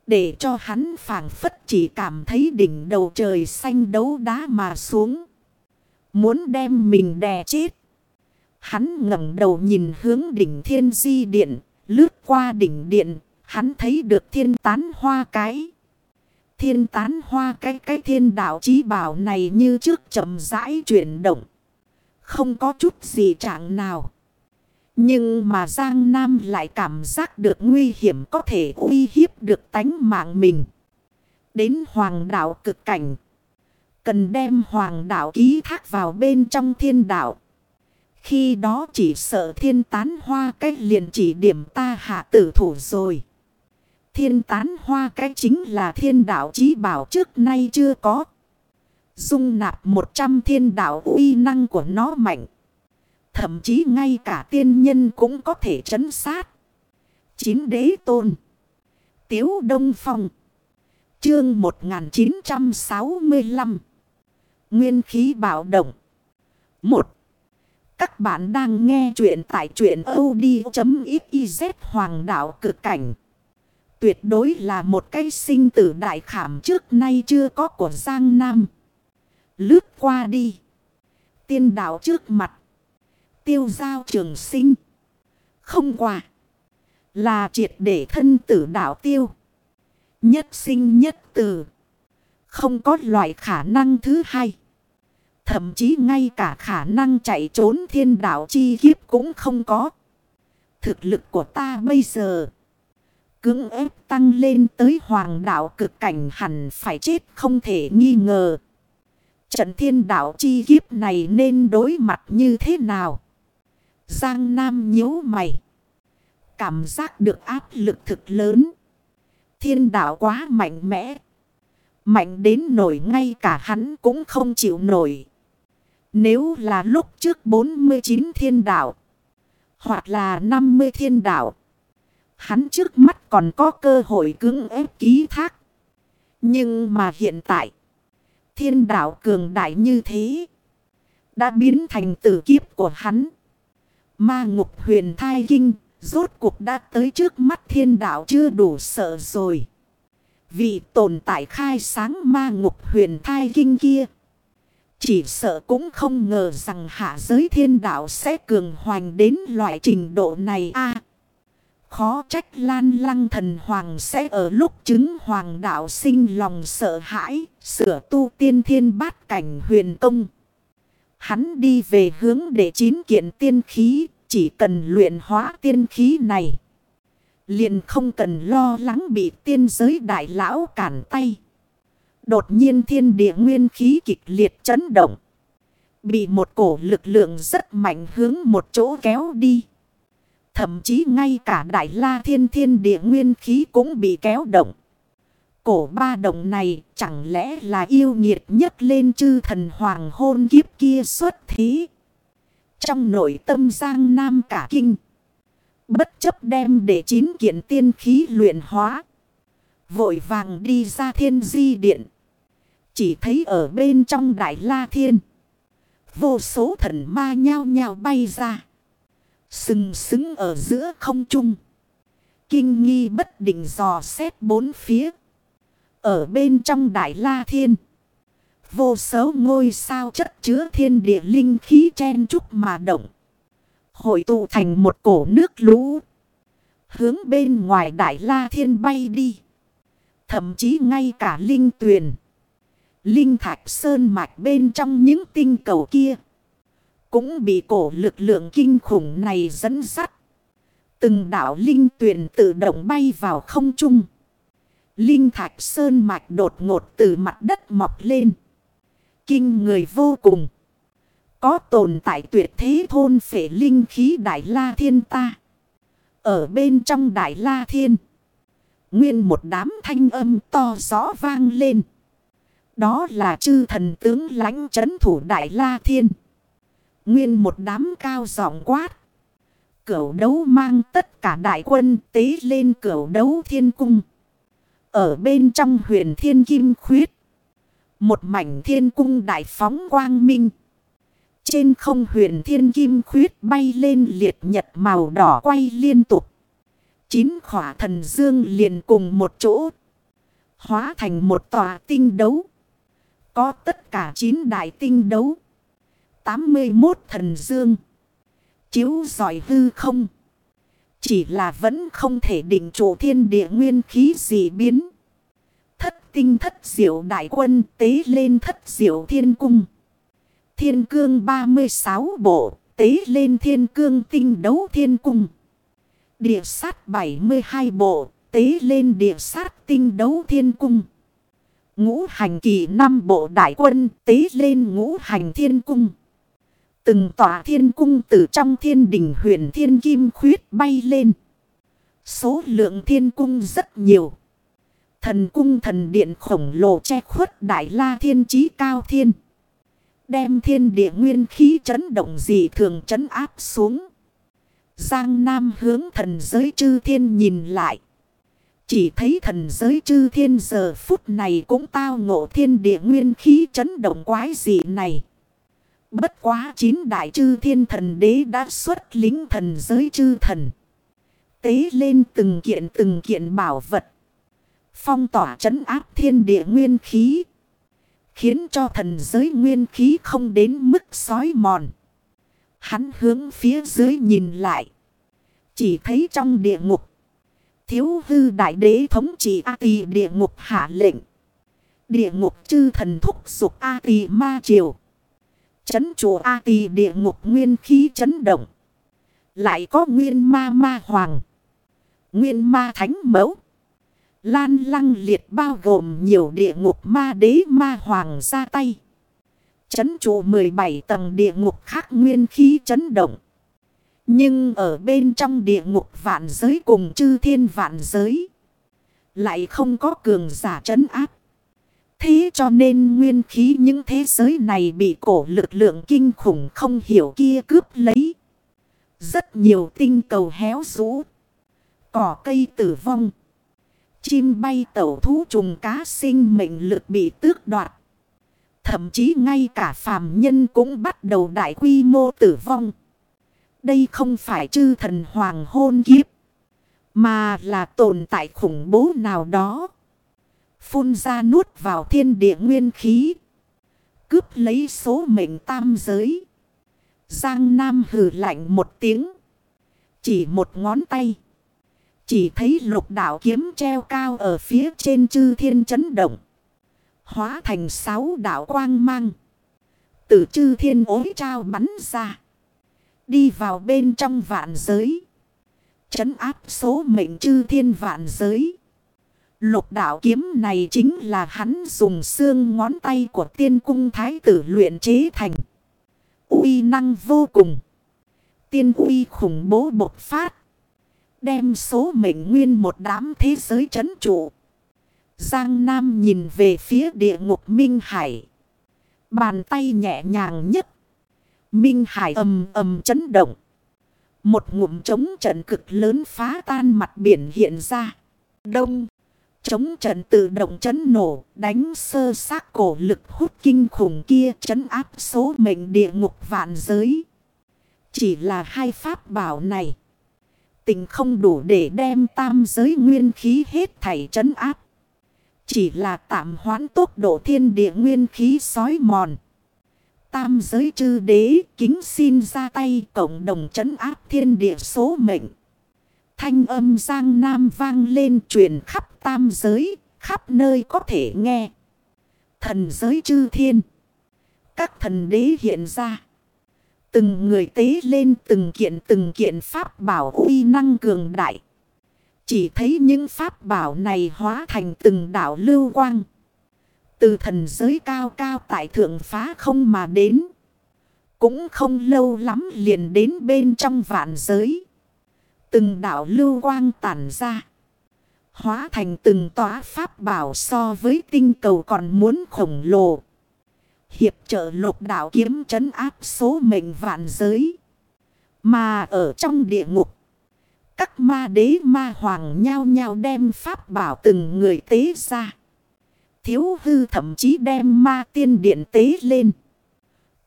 S1: Để cho hắn phảng phất chỉ cảm thấy đỉnh đầu trời xanh đấu đá mà xuống. Muốn đem mình đè chết. Hắn ngẩng đầu nhìn hướng đỉnh thiên di điện, Lướt qua đỉnh điện, hắn thấy được thiên tán hoa cái. Thiên tán hoa cái cái thiên đạo chí bảo này như trước chậm rãi chuyển động. Không có chút gì trạng nào. Nhưng mà Giang Nam lại cảm giác được nguy hiểm có thể uy hiếp được tánh mạng mình. Đến hoàng đạo cực cảnh. Cần đem hoàng đạo ký thác vào bên trong thiên đạo. Khi đó chỉ sợ thiên tán hoa cách liền chỉ điểm ta hạ tử thủ rồi. Thiên tán hoa cái chính là thiên đạo chí bảo trước nay chưa có. Dung nạp 100 thiên đạo uy năng của nó mạnh. Thậm chí ngay cả tiên nhân cũng có thể trấn sát. Chín đế tôn. Tiếu Đông Phong. Chương 1965. Nguyên khí bạo động. 1. Các bạn đang nghe chuyện tại chuyện od.xyz hoàng đạo cực cảnh. Tuyệt đối là một cái sinh tử đại khảm trước nay chưa có của Giang Nam. Lướt qua đi. Tiên đạo trước mặt. Tiêu giao trường sinh. Không quả. Là triệt để thân tử đạo tiêu. Nhất sinh nhất tử. Không có loại khả năng thứ hai. Thậm chí ngay cả khả năng chạy trốn thiên đạo chi kiếp cũng không có. Thực lực của ta bây giờ. Cưỡng ép tăng lên tới hoàng đạo cực cảnh hẳn phải chết không thể nghi ngờ. Trận thiên đạo chi kiếp này nên đối mặt như thế nào? Giang Nam nhíu mày. Cảm giác được áp lực thực lớn. Thiên đạo quá mạnh mẽ. Mạnh đến nổi ngay cả hắn cũng không chịu nổi. Nếu là lúc trước 49 thiên đạo. Hoặc là 50 thiên đạo. Hắn trước mắt còn có cơ hội cứng ép ký thác. Nhưng mà hiện tại. Thiên đạo cường đại như thế. Đã biến thành tử kiếp của hắn. Ma ngục huyền thai kinh. Rốt cuộc đã tới trước mắt thiên đạo chưa đủ sợ rồi. Vì tồn tại khai sáng ma ngục huyền thai kinh kia. Chỉ sợ cũng không ngờ rằng hạ giới thiên đạo sẽ cường hoành đến loại trình độ này a Khó trách lan lăng thần hoàng sẽ ở lúc chứng hoàng đạo sinh lòng sợ hãi, sửa tu tiên thiên bát cảnh huyền công. Hắn đi về hướng để chín kiện tiên khí, chỉ cần luyện hóa tiên khí này. Liền không cần lo lắng bị tiên giới đại lão cản tay. Đột nhiên thiên địa nguyên khí kịch liệt chấn động. Bị một cổ lực lượng rất mạnh hướng một chỗ kéo đi. Thậm chí ngay cả đại la thiên thiên địa nguyên khí cũng bị kéo động. Cổ ba động này chẳng lẽ là yêu nghiệt nhất lên chư thần hoàng hôn kiếp kia xuất thí. Trong nội tâm giang nam cả kinh. Bất chấp đem để chín kiện tiên khí luyện hóa. Vội vàng đi ra thiên di điện. Chỉ thấy ở bên trong đại la thiên. Vô số thần ma nhao nhao bay ra. Sừng sững ở giữa không trung. Kinh nghi bất định dò xét bốn phía. Ở bên trong đại la thiên. Vô số ngôi sao chất chứa thiên địa linh khí chen chúc mà động. Hội tụ thành một cổ nước lũ. Hướng bên ngoài đại la thiên bay đi. Thậm chí ngay cả linh tuyền. Linh thạch sơn mạch bên trong những tinh cầu kia. Cũng bị cổ lực lượng kinh khủng này dẫn dắt. Từng đảo linh tuyền tự động bay vào không trung. Linh thạch sơn mạch đột ngột từ mặt đất mọc lên. Kinh người vô cùng. Có tồn tại tuyệt thế thôn phệ linh khí Đại La Thiên ta. Ở bên trong Đại La Thiên. Nguyên một đám thanh âm to rõ vang lên. Đó là chư thần tướng lãnh chấn thủ Đại La Thiên. Nguyên một đám cao giọng quát. Cửu đấu mang tất cả đại quân tế lên cửu đấu thiên cung. Ở bên trong huyền thiên kim khuyết. Một mảnh thiên cung đại phóng quang minh. Trên không huyền thiên kim khuyết bay lên liệt nhật màu đỏ quay liên tục. Chín khỏa thần dương liền cùng một chỗ. Hóa thành một tòa tinh đấu. Có tất cả chín đại tinh đấu. 81 thần dương. Chiếu giỏi hư không. Chỉ là vẫn không thể định chủ thiên địa nguyên khí gì biến. Thất tinh thất diệu đại quân tế lên thất diệu thiên cung. Thiên cương 36 bộ tế lên thiên cương tinh đấu thiên cung. Địa sát 72 bộ tế lên địa sát tinh đấu thiên cung. Ngũ hành kỳ năm bộ đại quân tế lên ngũ hành thiên cung. Từng tòa thiên cung từ trong thiên đỉnh huyền thiên kim khuyết bay lên. Số lượng thiên cung rất nhiều. Thần cung thần điện khổng lồ che khuất đại la thiên trí cao thiên. Đem thiên địa nguyên khí chấn động dị thường chấn áp xuống. Giang Nam hướng thần giới chư thiên nhìn lại. Chỉ thấy thần giới chư thiên giờ phút này cũng tao ngộ thiên địa nguyên khí chấn động quái dị này. Bất quá chín đại chư thiên thần đế đã xuất lính thần giới chư thần. Tế lên từng kiện từng kiện bảo vật. Phong tỏa chấn áp thiên địa nguyên khí. Khiến cho thần giới nguyên khí không đến mức sói mòn. Hắn hướng phía dưới nhìn lại. Chỉ thấy trong địa ngục. Thiếu hư đại đế thống trị A tỳ địa ngục hạ lệnh. Địa ngục chư thần thúc dục A tỳ ma triều. Chấn chùa A tỳ địa ngục nguyên khí chấn động. Lại có nguyên ma ma hoàng. Nguyên ma thánh mẫu. Lan lăng liệt bao gồm nhiều địa ngục ma đế ma hoàng ra tay. Chấn trụ 17 tầng địa ngục khác nguyên khí chấn động. Nhưng ở bên trong địa ngục vạn giới cùng chư thiên vạn giới. Lại không có cường giả chấn áp. Thế cho nên nguyên khí những thế giới này bị cổ lực lượng kinh khủng không hiểu kia cướp lấy. Rất nhiều tinh cầu héo rũ. Cỏ cây tử vong. Chim bay tẩu thú trùng cá sinh mệnh lực bị tước đoạt. Thậm chí ngay cả phàm nhân cũng bắt đầu đại quy mô tử vong. Đây không phải chư thần hoàng hôn kiếp. Mà là tồn tại khủng bố nào đó. Phun ra nuốt vào thiên địa nguyên khí. Cướp lấy số mệnh tam giới. Giang Nam hừ lạnh một tiếng. Chỉ một ngón tay. Chỉ thấy lục đạo kiếm treo cao ở phía trên chư thiên chấn động. Hóa thành sáu đạo quang mang. Từ chư thiên ối trao bắn ra. Đi vào bên trong vạn giới. Chấn áp số mệnh chư thiên vạn giới. Lục đạo kiếm này chính là hắn dùng xương ngón tay của tiên cung thái tử luyện chế thành. uy năng vô cùng. Tiên uy khủng bố bột phát. Đem số mệnh nguyên một đám thế giới chấn trụ. Giang Nam nhìn về phía địa ngục Minh Hải. Bàn tay nhẹ nhàng nhất. Minh Hải ầm ầm chấn động. Một ngụm trống trận cực lớn phá tan mặt biển hiện ra. Đông. Chống trận tự động chấn nổ, đánh sơ xác cổ lực hút kinh khủng kia chấn áp số mệnh địa ngục vạn giới. Chỉ là hai pháp bảo này. Tình không đủ để đem tam giới nguyên khí hết thảy chấn áp. Chỉ là tạm hoãn tốc độ thiên địa nguyên khí sói mòn. Tam giới chư đế kính xin ra tay cộng đồng chấn áp thiên địa số mệnh. Thanh âm giang nam vang lên truyền khắp tam giới, khắp nơi có thể nghe. Thần giới chư thiên. Các thần đế hiện ra. Từng người tế lên từng kiện từng kiện pháp bảo uy năng cường đại. Chỉ thấy những pháp bảo này hóa thành từng đảo lưu quang. Từ thần giới cao cao tại thượng phá không mà đến. Cũng không lâu lắm liền đến bên trong vạn giới. Từng đảo lưu quang tản ra. Hóa thành từng tòa pháp bảo so với tinh cầu còn muốn khổng lồ. Hiệp trợ lục đạo kiếm trấn áp số mệnh vạn giới. Mà ở trong địa ngục. Các ma đế ma hoàng nhao nhao đem pháp bảo từng người tế ra. Thiếu hư thậm chí đem ma tiên điện tế lên.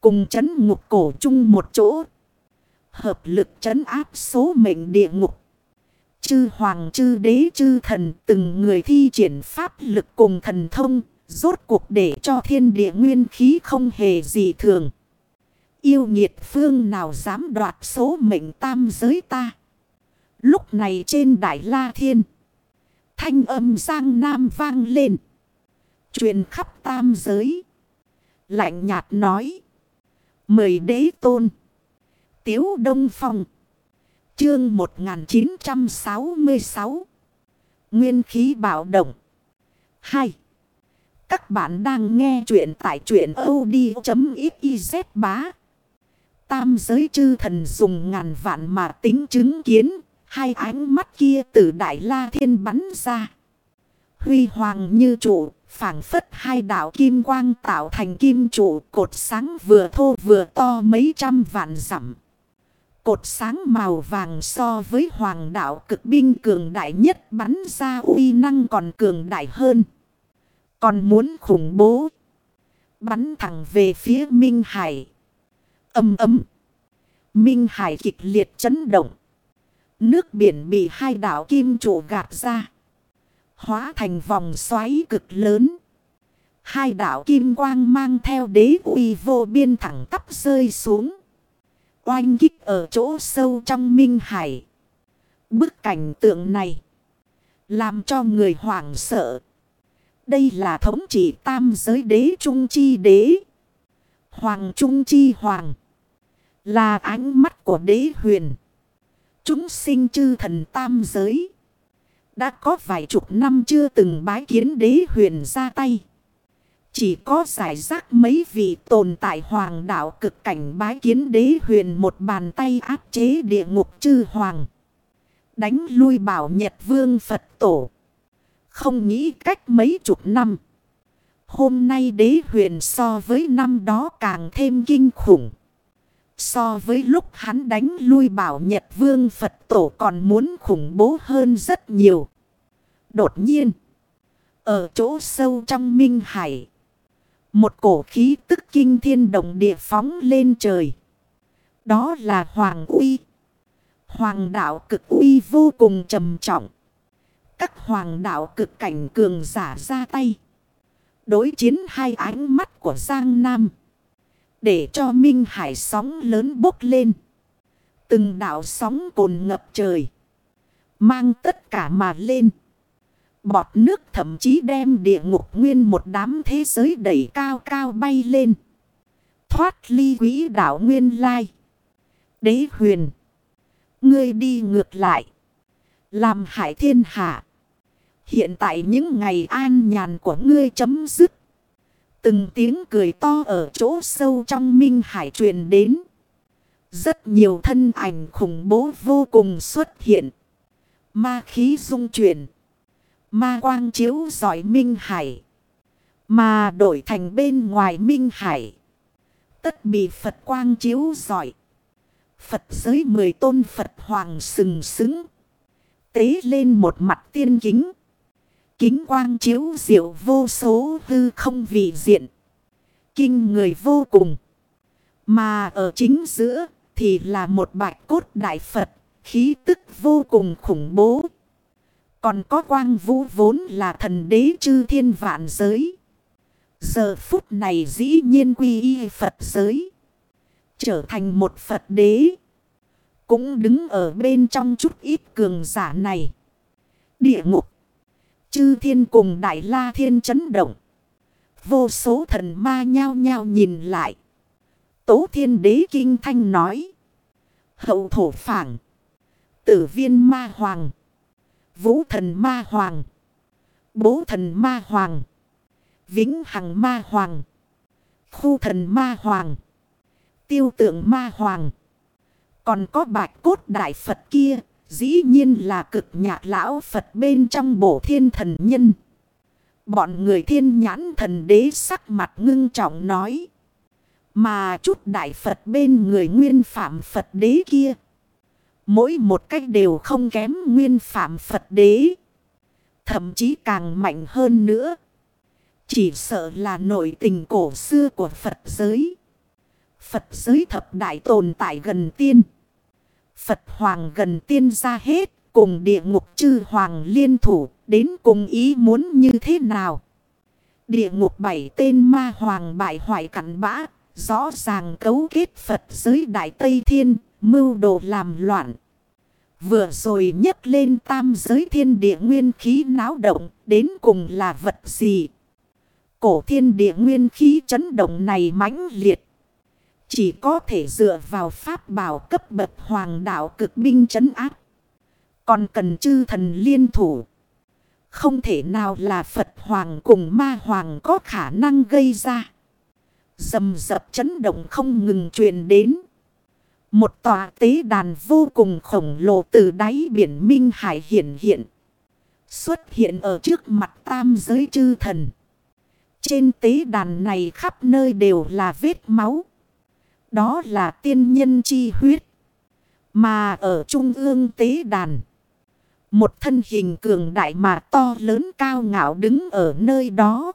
S1: Cùng chấn ngục cổ chung một chỗ. Hợp lực chấn áp số mệnh địa ngục. Chư hoàng, chư đế, chư thần, từng người thi triển pháp lực cùng thần thông. Rốt cuộc để cho thiên địa nguyên khí không hề gì thường. Yêu nhiệt phương nào dám đoạt số mệnh tam giới ta. Lúc này trên Đại La Thiên. Thanh âm Giang Nam vang lên. truyền khắp tam giới. Lạnh nhạt nói. Mời đế tôn. Tiếu Đông Phong. Chương 1966. Nguyên khí bạo động. 2. Các bạn đang nghe chuyện tại chuyện od.xyz bá. Tam giới chư thần dùng ngàn vạn mà tính chứng kiến. Hai ánh mắt kia từ Đại La Thiên bắn ra. Huy hoàng như trụ, phảng phất hai đạo kim quang tạo thành kim trụ cột sáng vừa thô vừa to mấy trăm vạn dặm. Cột sáng màu vàng so với hoàng đạo cực binh cường đại nhất bắn ra uy năng còn cường đại hơn. Còn muốn khủng bố. Bắn thẳng về phía Minh Hải. Âm ấm. Minh Hải kịch liệt chấn động. Nước biển bị hai đảo kim trụ gạt ra. Hóa thành vòng xoáy cực lớn. Hai đảo kim quang mang theo đế uy vô biên thẳng tắp rơi xuống. Oanh kích ở chỗ sâu trong minh hải. Bức cảnh tượng này. Làm cho người hoảng sợ. Đây là thống trị tam giới đế trung chi đế. Hoàng trung chi hoàng. Là ánh mắt của đế huyền. Chúng sinh chư thần tam giới. Đã có vài chục năm chưa từng bái kiến đế huyền ra tay. Chỉ có giải rác mấy vị tồn tại hoàng đạo cực cảnh bái kiến đế huyền một bàn tay áp chế địa ngục chư hoàng. Đánh lui bảo Nhật vương Phật tổ. Không nghĩ cách mấy chục năm. Hôm nay đế huyền so với năm đó càng thêm kinh khủng. So với lúc hắn đánh lui bảo Nhật Vương Phật Tổ còn muốn khủng bố hơn rất nhiều. Đột nhiên, ở chỗ sâu trong Minh Hải, một cổ khí tức kinh thiên động địa phóng lên trời. Đó là Hoàng Uy. Hoàng đạo cực uy vô cùng trầm trọng. Các hoàng đạo cực cảnh cường giả ra tay. Đối chiến hai ánh mắt của Giang Nam. Để cho Minh Hải sóng lớn bốc lên. Từng đạo sóng cồn ngập trời. Mang tất cả mà lên. Bọt nước thậm chí đem địa ngục nguyên một đám thế giới đẩy cao cao bay lên. Thoát ly quỹ đảo nguyên lai. Đế huyền. Ngươi đi ngược lại. Làm hại thiên hạ. Hiện tại những ngày an nhàn của ngươi chấm dứt. Từng tiếng cười to ở chỗ sâu trong minh hải truyền đến. Rất nhiều thân ảnh khủng bố vô cùng xuất hiện. Ma khí dung chuyển. Ma quang chiếu giỏi minh hải. Mà đổi thành bên ngoài minh hải. Tất bị Phật quang chiếu giỏi. Phật giới mười tôn Phật hoàng sừng sững. Tế lên một mặt tiên kính. Kính quang chiếu diệu vô số hư không vị diện. Kinh người vô cùng. Mà ở chính giữa thì là một bạch cốt đại Phật. Khí tức vô cùng khủng bố. Còn có quang vũ vốn là thần đế chư thiên vạn giới. Giờ phút này dĩ nhiên quy y Phật giới. Trở thành một Phật đế. Cũng đứng ở bên trong chút ít cường giả này. Địa ngục. Chư thiên cùng đại la thiên chấn động. Vô số thần ma nhao nhao nhìn lại. Tố thiên đế kinh thanh nói. Hậu thổ phảng. Tử viên ma hoàng. Vũ thần ma hoàng. Bố thần ma hoàng. Vĩnh hằng ma hoàng. Khu thần ma hoàng. Tiêu tượng ma hoàng. Còn có bạch cốt đại Phật kia. Dĩ nhiên là cực nhạc lão Phật bên trong bổ thiên thần nhân. Bọn người thiên nhãn thần đế sắc mặt ngưng trọng nói. Mà chút đại Phật bên người nguyên phạm Phật đế kia. Mỗi một cách đều không kém nguyên phạm Phật đế. Thậm chí càng mạnh hơn nữa. Chỉ sợ là nội tình cổ xưa của Phật giới. Phật giới thập đại tồn tại gần tiên. Phật Hoàng gần tiên ra hết. Cùng địa ngục chư Hoàng liên thủ. Đến cùng ý muốn như thế nào? Địa ngục bảy tên ma Hoàng bại hoại cặn bã. Rõ ràng cấu kết Phật giới Đại Tây Thiên. Mưu đồ làm loạn. Vừa rồi nhấc lên tam giới thiên địa nguyên khí náo động, đến cùng là vật gì? Cổ thiên địa nguyên khí chấn động này mãnh liệt. Chỉ có thể dựa vào pháp bảo cấp bậc hoàng đạo cực binh chấn áp. Còn cần chư thần liên thủ. Không thể nào là Phật Hoàng cùng Ma Hoàng có khả năng gây ra. Dầm dập chấn động không ngừng truyền đến. Một tòa tế đàn vô cùng khổng lồ từ đáy biển Minh Hải hiện hiện. Xuất hiện ở trước mặt tam giới chư thần. Trên tế đàn này khắp nơi đều là vết máu. Đó là tiên nhân chi huyết. Mà ở trung ương tế đàn. Một thân hình cường đại mà to lớn cao ngạo đứng ở nơi đó.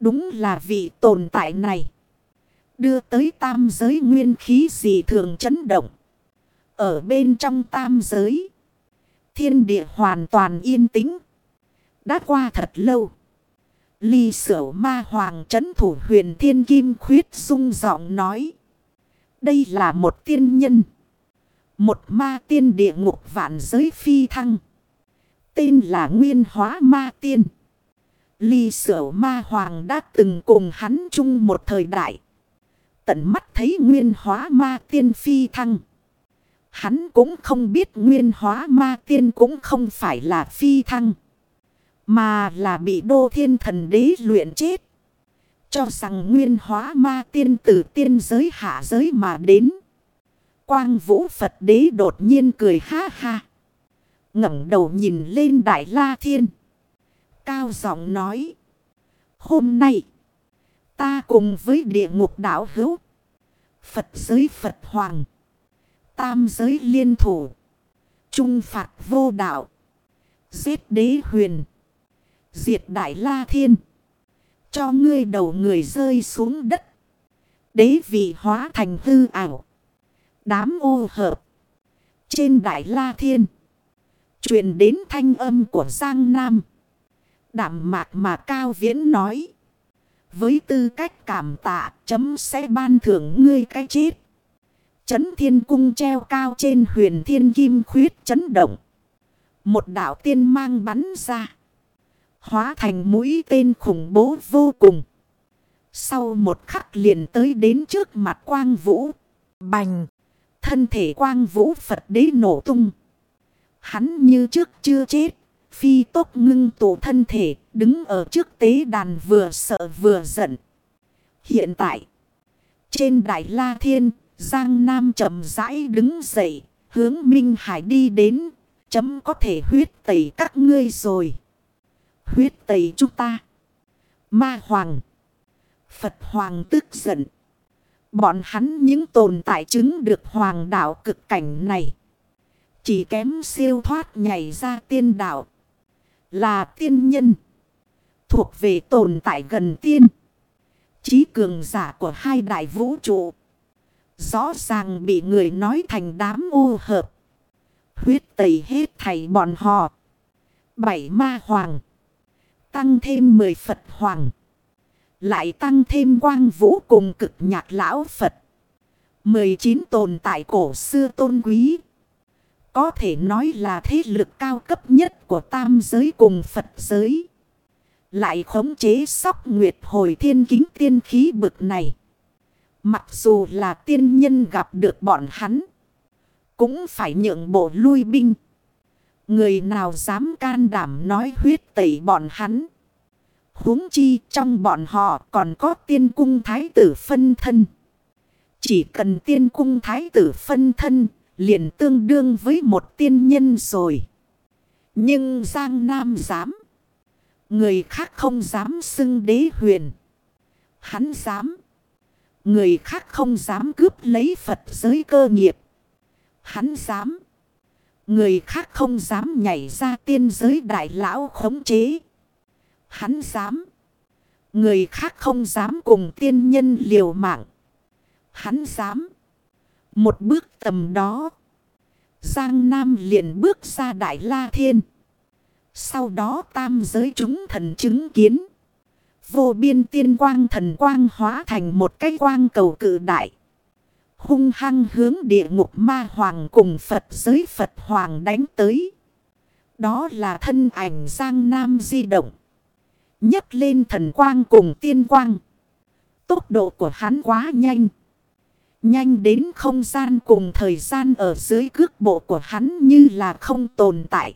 S1: Đúng là vị tồn tại này. Đưa tới tam giới nguyên khí dị thường chấn động. Ở bên trong tam giới. Thiên địa hoàn toàn yên tĩnh. Đã qua thật lâu. Ly sở ma hoàng chấn thủ huyền thiên kim khuyết sung giọng nói. Đây là một tiên nhân. Một ma tiên địa ngục vạn giới phi thăng. Tên là Nguyên Hóa Ma Tiên. Ly sở ma hoàng đã từng cùng hắn chung một thời đại. Tận mắt thấy Nguyên Hóa Ma Tiên phi thăng. Hắn cũng không biết Nguyên Hóa Ma Tiên cũng không phải là phi thăng. Mà là bị đô thiên thần đế luyện chết. Cho rằng nguyên hóa ma tiên từ tiên giới hạ giới mà đến. Quang vũ Phật đế đột nhiên cười ha ha. ngẩng đầu nhìn lên Đại La Thiên. Cao giọng nói. Hôm nay. Ta cùng với địa ngục đảo hữu. Phật giới Phật Hoàng. Tam giới liên thủ. Trung phạt vô đạo. Giết đế huyền. Diệt Đại La Thiên. Cho ngươi đầu người rơi xuống đất. Đế vị hóa thành hư ảo. Đám ô hợp. Trên Đại La Thiên. truyền đến thanh âm của Giang Nam. Đảm mạc mà Cao Viễn nói. Với tư cách cảm tạ, chấm sẽ ban thưởng ngươi cái chết. Chấn thiên cung treo cao trên huyền thiên kim khuyết chấn động. Một đảo tiên mang bắn ra. Hóa thành mũi tên khủng bố vô cùng. Sau một khắc liền tới đến trước mặt quang vũ. Bành. Thân thể quang vũ Phật đế nổ tung. Hắn như trước chưa chết. Phi tốc ngưng tụ thân thể. Đứng ở trước tế đàn vừa sợ vừa giận. Hiện tại. Trên Đại La Thiên. Giang Nam chậm rãi đứng dậy. Hướng Minh Hải đi đến. Chấm có thể huyết tẩy các ngươi rồi huyết tẩy chúng ta. Ma Hoàng. Phật Hoàng tức giận. Bọn hắn những tồn tại chứng được hoàng đạo cực cảnh này. Chỉ kém siêu thoát nhảy ra tiên đạo. Là tiên nhân. Thuộc về tồn tại gần tiên. Chí cường giả của hai đại vũ trụ. Rõ ràng bị người nói thành đám ô hợp. Huyết tẩy hết thầy bọn họ. Bảy ma hoàng. Tăng thêm 10 Phật Hoàng. Lại tăng thêm quang vũ cùng cực nhạc lão Phật. 19 tồn tại cổ xưa tôn quý. Có thể nói là thế lực cao cấp nhất của tam giới cùng Phật giới. Lại khống chế sóc nguyệt hồi thiên kính tiên khí bực này. Mặc dù là tiên nhân gặp được bọn hắn. Cũng phải nhượng bộ lui binh. Người nào dám can đảm nói huyết tẩy bọn hắn. huống chi trong bọn họ còn có tiên cung thái tử phân thân. Chỉ cần tiên cung thái tử phân thân, liền tương đương với một tiên nhân rồi. Nhưng Giang Nam dám. Người khác không dám xưng đế huyền. Hắn dám. Người khác không dám cướp lấy Phật giới cơ nghiệp. Hắn dám. Người khác không dám nhảy ra tiên giới đại lão khống chế. Hắn dám. Người khác không dám cùng tiên nhân liều mạng. Hắn dám. Một bước tầm đó. Giang Nam liền bước ra Đại La Thiên. Sau đó tam giới chúng thần chứng kiến. Vô biên tiên quang thần quang hóa thành một cái quang cầu cự đại. Hung hăng hướng địa ngục ma hoàng cùng Phật giới Phật hoàng đánh tới. Đó là thân ảnh Giang Nam di động. nhấc lên thần quang cùng tiên quang. Tốc độ của hắn quá nhanh. Nhanh đến không gian cùng thời gian ở dưới cước bộ của hắn như là không tồn tại.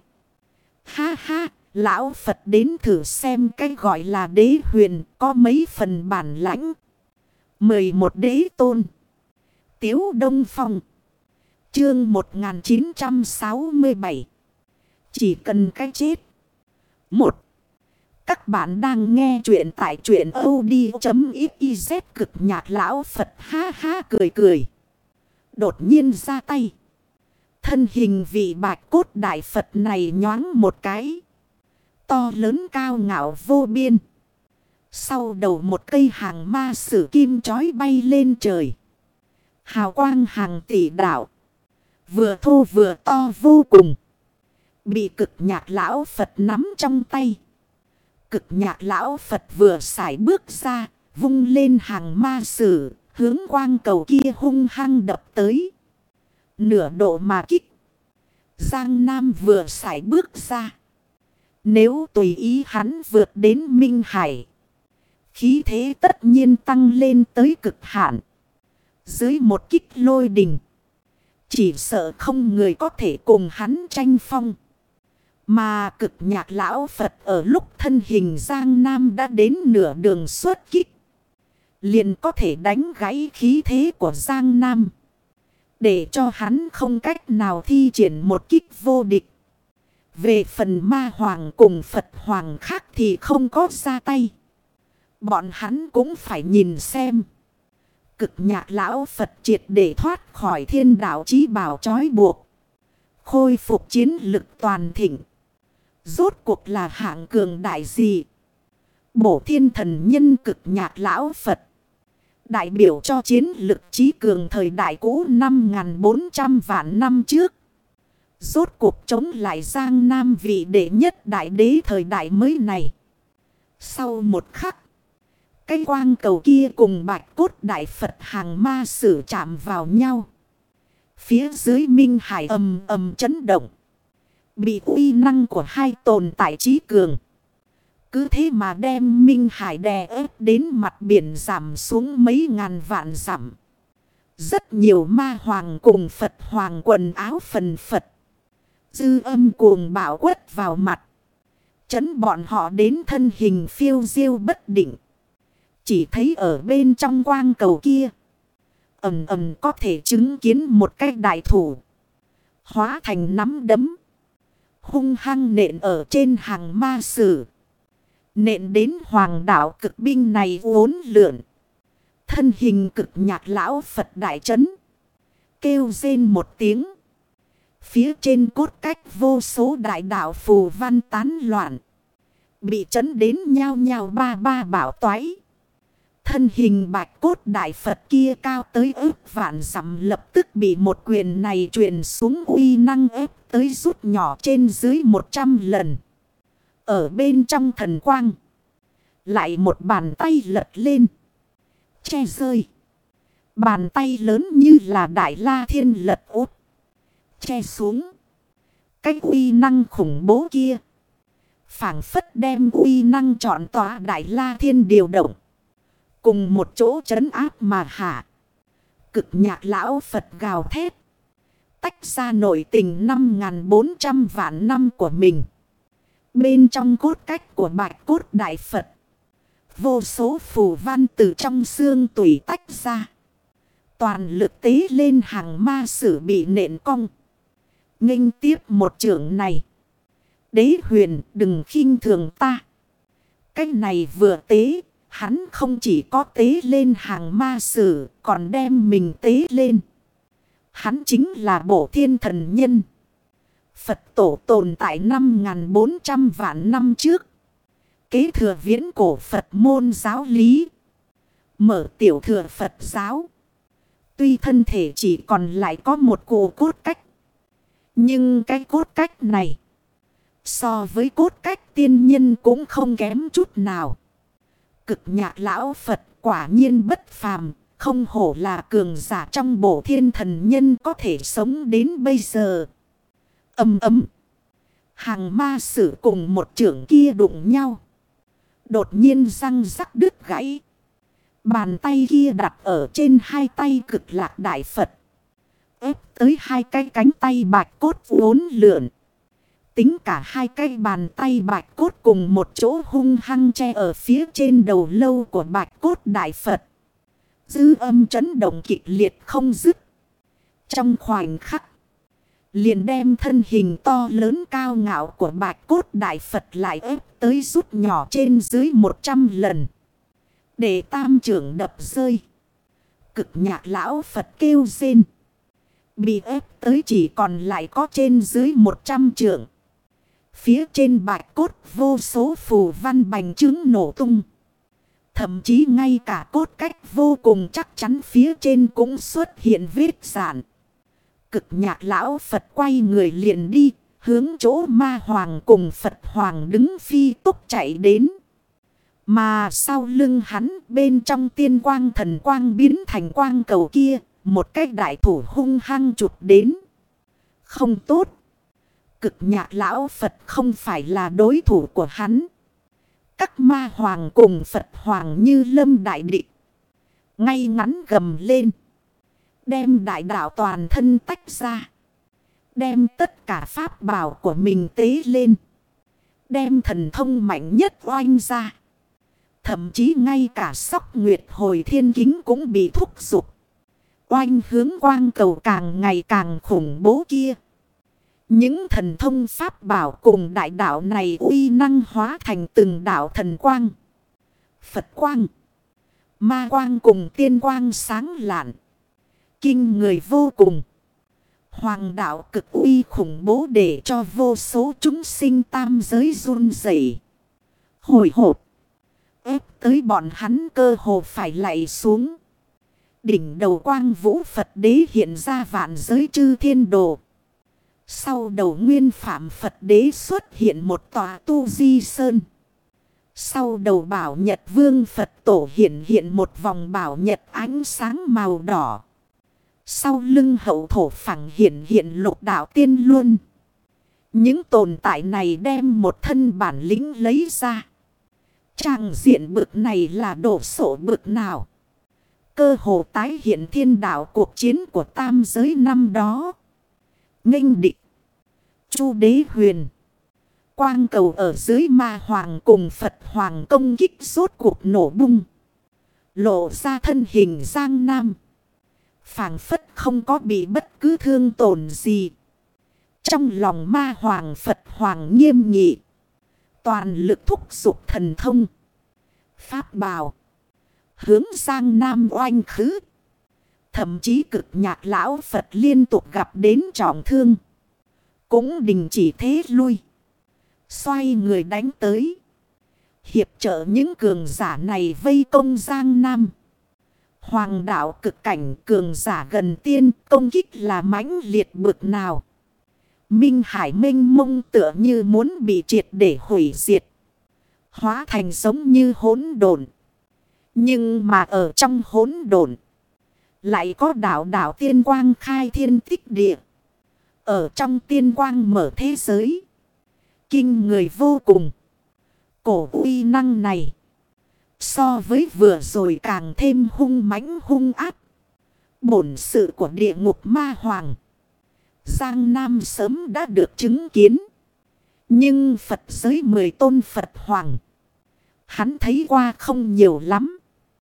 S1: Ha ha, lão Phật đến thử xem cái gọi là đế huyền có mấy phần bản lãnh. 11 đế tôn. Tiếu Đông Phong. Chương 1967. Chỉ cần cái chết. Một. Các bạn đang nghe chuyện tại chuyện od.xyz cực nhạc lão Phật ha ha cười cười. Đột nhiên ra tay. Thân hình vị bạch cốt đại Phật này nhoáng một cái. To lớn cao ngạo vô biên. Sau đầu một cây hàng ma sử kim chói bay lên trời. Hào quang hàng tỷ đạo. Vừa thô vừa to vô cùng. Bị cực nhạc lão Phật nắm trong tay. Cực nhạc lão Phật vừa xài bước ra. Vung lên hàng ma sử. Hướng quang cầu kia hung hăng đập tới. Nửa độ mà kích. Giang Nam vừa sải bước ra. Nếu tùy ý hắn vượt đến Minh Hải. Khí thế tất nhiên tăng lên tới cực hạn. Dưới một kích lôi đình. Chỉ sợ không người có thể cùng hắn tranh phong. Mà cực nhạc lão Phật ở lúc thân hình Giang Nam đã đến nửa đường xuất kích. Liền có thể đánh gãy khí thế của Giang Nam. Để cho hắn không cách nào thi triển một kích vô địch. Về phần ma hoàng cùng Phật hoàng khác thì không có ra tay. Bọn hắn cũng phải nhìn xem. Cực nhạc lão Phật triệt để thoát khỏi thiên đạo chí bảo trói buộc. Khôi phục chiến lực toàn thịnh. Rốt cuộc là hạng cường đại gì? Bổ thiên thần nhân cực nhạc lão Phật. Đại biểu cho chiến lực trí cường thời đại cũ 5.400 vạn năm trước. Rốt cuộc chống lại Giang Nam vị đệ nhất đại đế thời đại mới này. Sau một khắc. Cái quang cầu kia cùng bạch cốt đại Phật hàng ma sử chạm vào nhau. Phía dưới Minh Hải ầm ầm chấn động. Bị uy năng của hai tồn tại trí cường. Cứ thế mà đem Minh Hải đè ép đến mặt biển giảm xuống mấy ngàn vạn giảm. Rất nhiều ma hoàng cùng Phật hoàng quần áo phần Phật. Dư âm cuồng bạo quất vào mặt. Chấn bọn họ đến thân hình phiêu diêu bất định. Chỉ thấy ở bên trong quang cầu kia. Ẩm ẩm có thể chứng kiến một cái đại thủ. Hóa thành nắm đấm. Hung hăng nện ở trên hàng ma sử. Nện đến hoàng đảo cực binh này uốn lượn. Thân hình cực nhạc lão Phật đại chấn. Kêu rên một tiếng. Phía trên cốt cách vô số đại đạo phù văn tán loạn. Bị chấn đến nhau nhau ba ba bảo toái. Thân hình bạch cốt đại Phật kia cao tới ước vạn dặm lập tức bị một quyền này truyền xuống uy năng ép tới rút nhỏ trên dưới một trăm lần. Ở bên trong thần quang. Lại một bàn tay lật lên. Che rơi. Bàn tay lớn như là đại la thiên lật út. Che xuống. Cái uy năng khủng bố kia. phảng phất đem uy năng chọn tỏa đại la thiên điều động. Cùng một chỗ trấn áp mà hạ. Cực nhạc lão Phật gào thét. Tách ra nội tình 5.400 vạn năm của mình. Bên trong cốt cách của bạch cốt đại Phật. Vô số phù văn từ trong xương tùy tách ra. Toàn lực tế lên hàng ma sử bị nện cong. nghênh tiếp một trưởng này. Đế huyền đừng khinh thường ta. Cách này vừa tế Hắn không chỉ có tế lên hàng ma sử, còn đem mình tế lên. Hắn chính là bộ thiên thần nhân. Phật tổ tồn tại 5.400 vạn năm trước. Kế thừa viễn cổ Phật môn giáo lý. Mở tiểu thừa Phật giáo. Tuy thân thể chỉ còn lại có một cổ cốt cách. Nhưng cái cốt cách này. So với cốt cách tiên nhân cũng không kém chút nào. Cực nhạc lão Phật quả nhiên bất phàm, Không hổ là cường giả trong bộ thiên thần nhân có thể sống đến bây giờ. Âm ấm. Hàng ma sử cùng một trưởng kia đụng nhau. Đột nhiên răng rắc đứt gãy. Bàn tay kia đặt ở trên hai tay cực lạc đại Phật. ép tới hai cái cánh tay bạch cốt vốn lượn. Tính cả hai cái bàn tay bạch cốt cùng một chỗ hung hăng che ở phía trên đầu lâu của bạch cốt đại Phật. Dư âm chấn động kịch liệt không dứt. Trong khoảnh khắc. Liền đem thân hình to lớn cao ngạo của bạch cốt đại Phật lại ép tới rút nhỏ trên dưới 100 lần. Để tam trưởng đập rơi. Cực nhạc lão Phật kêu rên. Bị ép tới chỉ còn lại có trên dưới 100 trưởng. Phía trên bạch cốt vô số phù văn bành trướng nổ tung. Thậm chí ngay cả cốt cách vô cùng chắc chắn phía trên cũng xuất hiện vết sản. Cực nhạc lão Phật quay người liền đi, hướng chỗ ma hoàng cùng Phật hoàng đứng phi tốc chạy đến. Mà sau lưng hắn bên trong tiên quang thần quang biến thành quang cầu kia, một cái đại thủ hung hăng chụp đến. Không tốt. Cực nhạc lão Phật không phải là đối thủ của hắn. Các ma hoàng cùng Phật hoàng như lâm đại định. Ngay ngắn gầm lên. Đem đại đạo toàn thân tách ra. Đem tất cả pháp bảo của mình tế lên. Đem thần thông mạnh nhất oanh ra. Thậm chí ngay cả sóc nguyệt hồi thiên kính cũng bị thúc giục. Oanh hướng quang cầu càng ngày càng khủng bố kia. Những thần thông pháp bảo cùng đại đạo này uy năng hóa thành từng đạo thần quang. Phật quang. Ma quang cùng tiên quang sáng lạn. Kinh người vô cùng. Hoàng đạo cực uy khủng bố để cho vô số chúng sinh tam giới run rẩy Hồi hộp. ép tới bọn hắn cơ hồ phải lạy xuống. Đỉnh đầu quang vũ Phật đế hiện ra vạn giới chư thiên đồ. Sau đầu nguyên phạm Phật đế xuất hiện một tòa tu di sơn. Sau đầu bảo nhật vương Phật tổ hiện hiện một vòng bảo nhật ánh sáng màu đỏ. Sau lưng hậu thổ phẳng hiện hiện lục đạo tiên luôn. Những tồn tại này đem một thân bản lĩnh lấy ra. Trang diện bực này là đổ sổ bực nào. Cơ hồ tái hiện thiên đạo cuộc chiến của tam giới năm đó. Nghênh định. Chu đế huyền. Quang cầu ở dưới ma hoàng cùng Phật hoàng công kích rốt cuộc nổ bung. Lộ ra thân hình giang nam phảng phất không có bị bất cứ thương tổn gì. Trong lòng ma hoàng Phật hoàng nghiêm nghị. Toàn lực thúc dục thần thông. Pháp bào. Hướng sang Nam oanh khứ. Thậm chí cực nhạc lão Phật liên tục gặp đến trọng thương. Cũng đình chỉ thế lui. Xoay người đánh tới. Hiệp trợ những cường giả này vây công Giang Nam. Hoàng đạo cực cảnh cường giả gần tiên, công kích là mãnh liệt bực nào. Minh Hải minh mông tựa như muốn bị triệt để hủy diệt. Hóa thành giống như hỗn độn. Nhưng mà ở trong hỗn độn, lại có đạo đạo tiên quang khai thiên tích địa. Ở trong tiên quang mở thế giới. Kinh người vô cùng. Cổ uy năng này. So với vừa rồi càng thêm hung mãnh hung áp. Bổn sự của địa ngục ma hoàng. Giang Nam sớm đã được chứng kiến. Nhưng Phật giới mười tôn Phật hoàng. Hắn thấy qua không nhiều lắm.